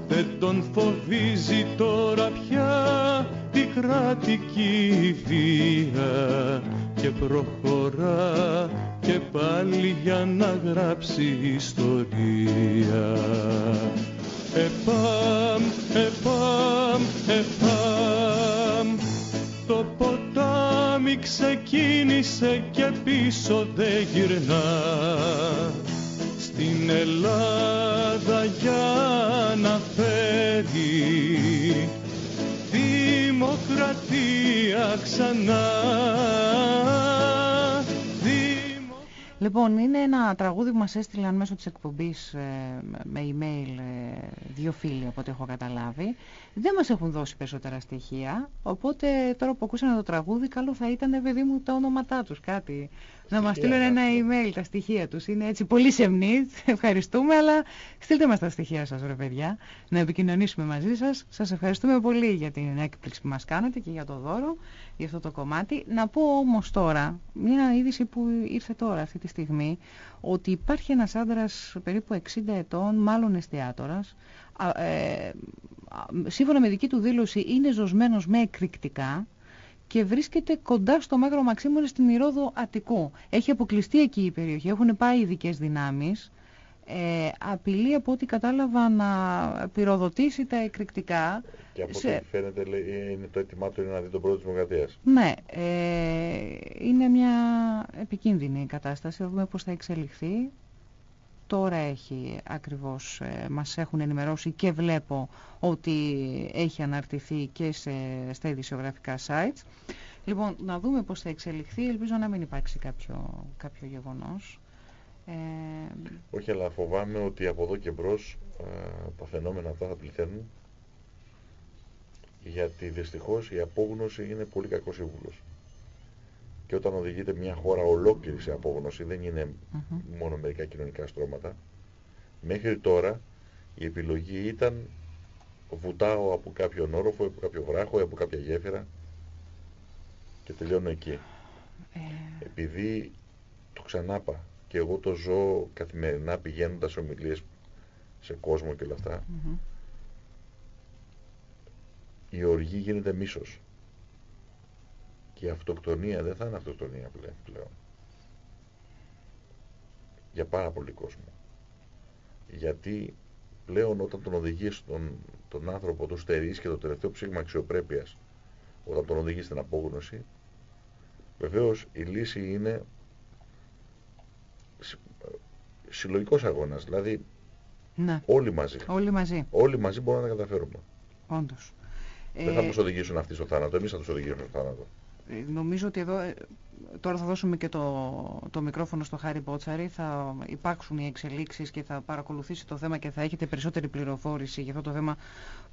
Δεν τον φοβίζει τώρα πια η κρατική βία. Και προχωρά και πάλι για να γράψει ιστορία. Επάμ, ξεκίνησε και πίσω δεν γυρνάς. Στην Ελλάδα για να φέρει Δημοκρατία ξανά Λοιπόν, είναι ένα τραγούδι που μας έστειλαν μέσω της εκπομπής ε, με email ε, δύο φίλοι από ό,τι έχω καταλάβει. Δεν μας έχουν δώσει περισσότερα στοιχεία, οπότε τώρα που ακούσανε το τραγούδι καλό θα ήταν παιδί μου τα όνοματά τους, κάτι. Να μας στείλουν ένα email τα στοιχεία τους. Είναι έτσι πολύ σεμνή, ευχαριστούμε, αλλά στείλτε μας τα στοιχεία σας ρε παιδιά, να επικοινωνήσουμε μαζί σας. Σας ευχαριστούμε πολύ για την έκπληξη που μας κάνετε και για το δώρο για αυτό το κομμάτι. Να πω όμως τώρα, μια είδηση που ήρθε τώρα αυτή τη στιγμή, ότι υπάρχει ένας άντρας περίπου 60 ετών, μάλλον εστιατόρας, ε, σύμφωνα με δική του δήλωση είναι ζωσμένος με εκρηκτικά και βρίσκεται κοντά στο Μέγρο Μαξίμωνη στην Ηρόδο Αττικού. Έχει αποκλειστεί εκεί η περιοχή, έχουν πάει ειδικές δυνάμεις ε, απειλεί από ό,τι κατάλαβα να πυροδοτήσει τα εκρηκτικά. Και από ό,τι φαίνεται λέει, είναι το έτοιμά του είναι να δει τον πρόεδρο της Δημοκρατίας. Ναι, ε, είναι μια επικίνδυνη κατάσταση, θα δούμε πώς θα εξελιχθεί. Τώρα έχει ακριβώς, ε, μας έχουν ενημερώσει και βλέπω ότι έχει αναρτηθεί και σε, στα ειδησιογραφικά sites. Λοιπόν, να δούμε πώς θα εξελιχθεί, ελπίζω να μην υπάρξει κάποιο, κάποιο γεγονός. Ε... Όχι, αλλά φοβάμαι ότι από εδώ και μπρος τα φαινόμενα αυτά θα πληθαίνουν γιατί δυστυχώς η απόγνωση είναι πολύ κακός σύμβουλος. Και όταν οδηγείται μια χώρα ολόκληρη σε απόγνωση, δεν είναι μόνο μερικά κοινωνικά στρώματα, μέχρι τώρα η επιλογή ήταν βουτάω από κάποιον όροφο, από κάποιο βράχο, από κάποια γέφυρα και τελειώνω εκεί. Ε... Επειδή το ξανάπα και εγώ το ζω καθημερινά πηγαίνοντας ομιλίες σε κόσμο και όλα αυτά, η οργή γίνεται μίσος. Και η αυτοκτονία δεν θα είναι αυτοκτονία πλέον. Για πάρα πολύ κόσμο. Γιατί πλέον όταν τον οδηγείς τον, τον άνθρωπο, το στερείς και το τελευταίο ψήγμα αξιοπρέπειας, όταν τον οδηγείς στην απόγνωση, βεβαίως η λύση είναι συλλογικός αγώνας. Δηλαδή ναι. όλοι μαζί. Όλοι μαζί. Όλοι μαζί μπορούμε να τα καταφέρουμε. Όντως. Δεν θα ε... τους οδηγήσουν αυτοί στο θάνατο, εμείς θα τους οδηγήσουμε στο θάνατο. Ε, νομίζω ότι εδώ, ε, τώρα θα δώσουμε και το, το μικρόφωνο στο Χάρη Μπότσαρη, θα υπάρξουν οι εξελίξεις και θα παρακολουθήσει το θέμα και θα έχετε περισσότερη πληροφόρηση για αυτό το θέμα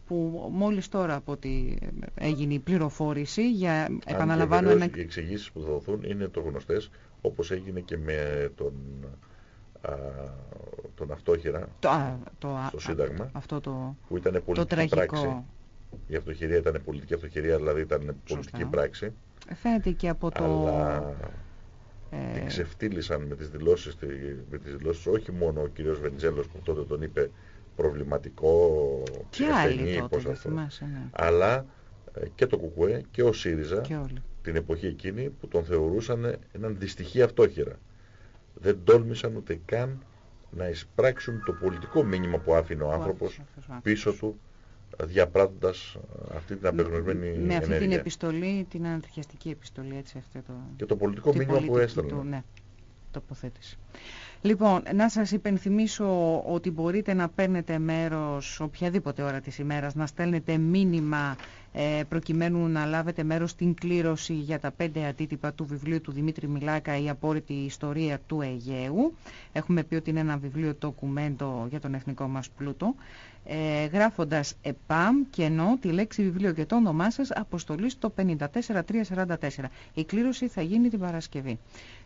που μόλις τώρα από ότι έγινε η πληροφόρηση για επαναλαμβάνω ένα... Οι εξηγήσεις που θα δοθούν είναι το γνωστές όπως έγινε και με τον τον αυτόχειρα το, το, στο Σύνταγμα αυτό το, που ήταν πολιτική πράξη. Η αυτοχειρία ήταν πολιτική αυτοχειρία, δηλαδή ήταν πολιτική πράξη. Φαίνεται και από το... Αλλά ε... την ξεφτύλισαν με τις, δηλώσεις, με τις δηλώσεις όχι μόνο ο κύριος Βεντζέλος που τότε τον είπε προβληματικό, και άλλοι τότε, αυτό, θυμάσαι, ναι. αλλά ε, και το Κουκουέ και ο ΣΥΡΙΖΑ την εποχή εκείνη που τον θεωρούσαν έναν δυστυχή αυτόχειρα. Δεν τόλμησαν ούτε καν να εισπράξουν το πολιτικό μήνυμα που άφηνε ο άνθρωπος. πίσω του διαπράττοντας αυτή την απεγνωσμένη Με αυτή την επιστολή, την ανατριχιαστική επιστολή, έτσι αυτό το... Και το πολιτικό μήνυμα που έστελνε. ναι. τοποθέτηση. Λοιπόν, να σας υπενθυμίσω ότι μπορείτε να παίρνετε μέρος οποιαδήποτε ώρα της ημέρας, να στέλνετε μήνυμα ε, προκειμένου να λάβετε μέρος στην κλήρωση για τα πέντε αντίτυπα του βιβλίου του Δημήτρη Μιλάκα «Η απόρριτη ιστορία του Αιγαίου». Έχουμε πει ότι είναι ένα βιβλίο τοκουμέντο για τον εθνικό μας πλούτο. Ε, γράφοντας ΕΠΑΜ και ενώ τη λέξη βιβλίο και το όνομά σας αποστολή στο 54344. Η κλήρωση θα γίνει την Παρασκευή.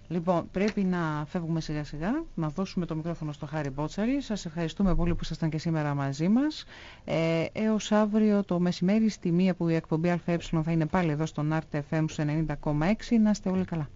Λοιπόν, πρέπει να φεύγουμε σιγά σιγά, να δώσουμε το μικρόφωνο στο Χάρη Μπότσαρη. Σας ευχαριστούμε πολύ που ήσασταν και σήμερα μαζί μας. Ε, έως αύριο το μεσημέρι στη μία που η εκπομπή ΑΕ θα είναι πάλι εδώ στον RTFM 90,6. Να είστε όλοι καλά.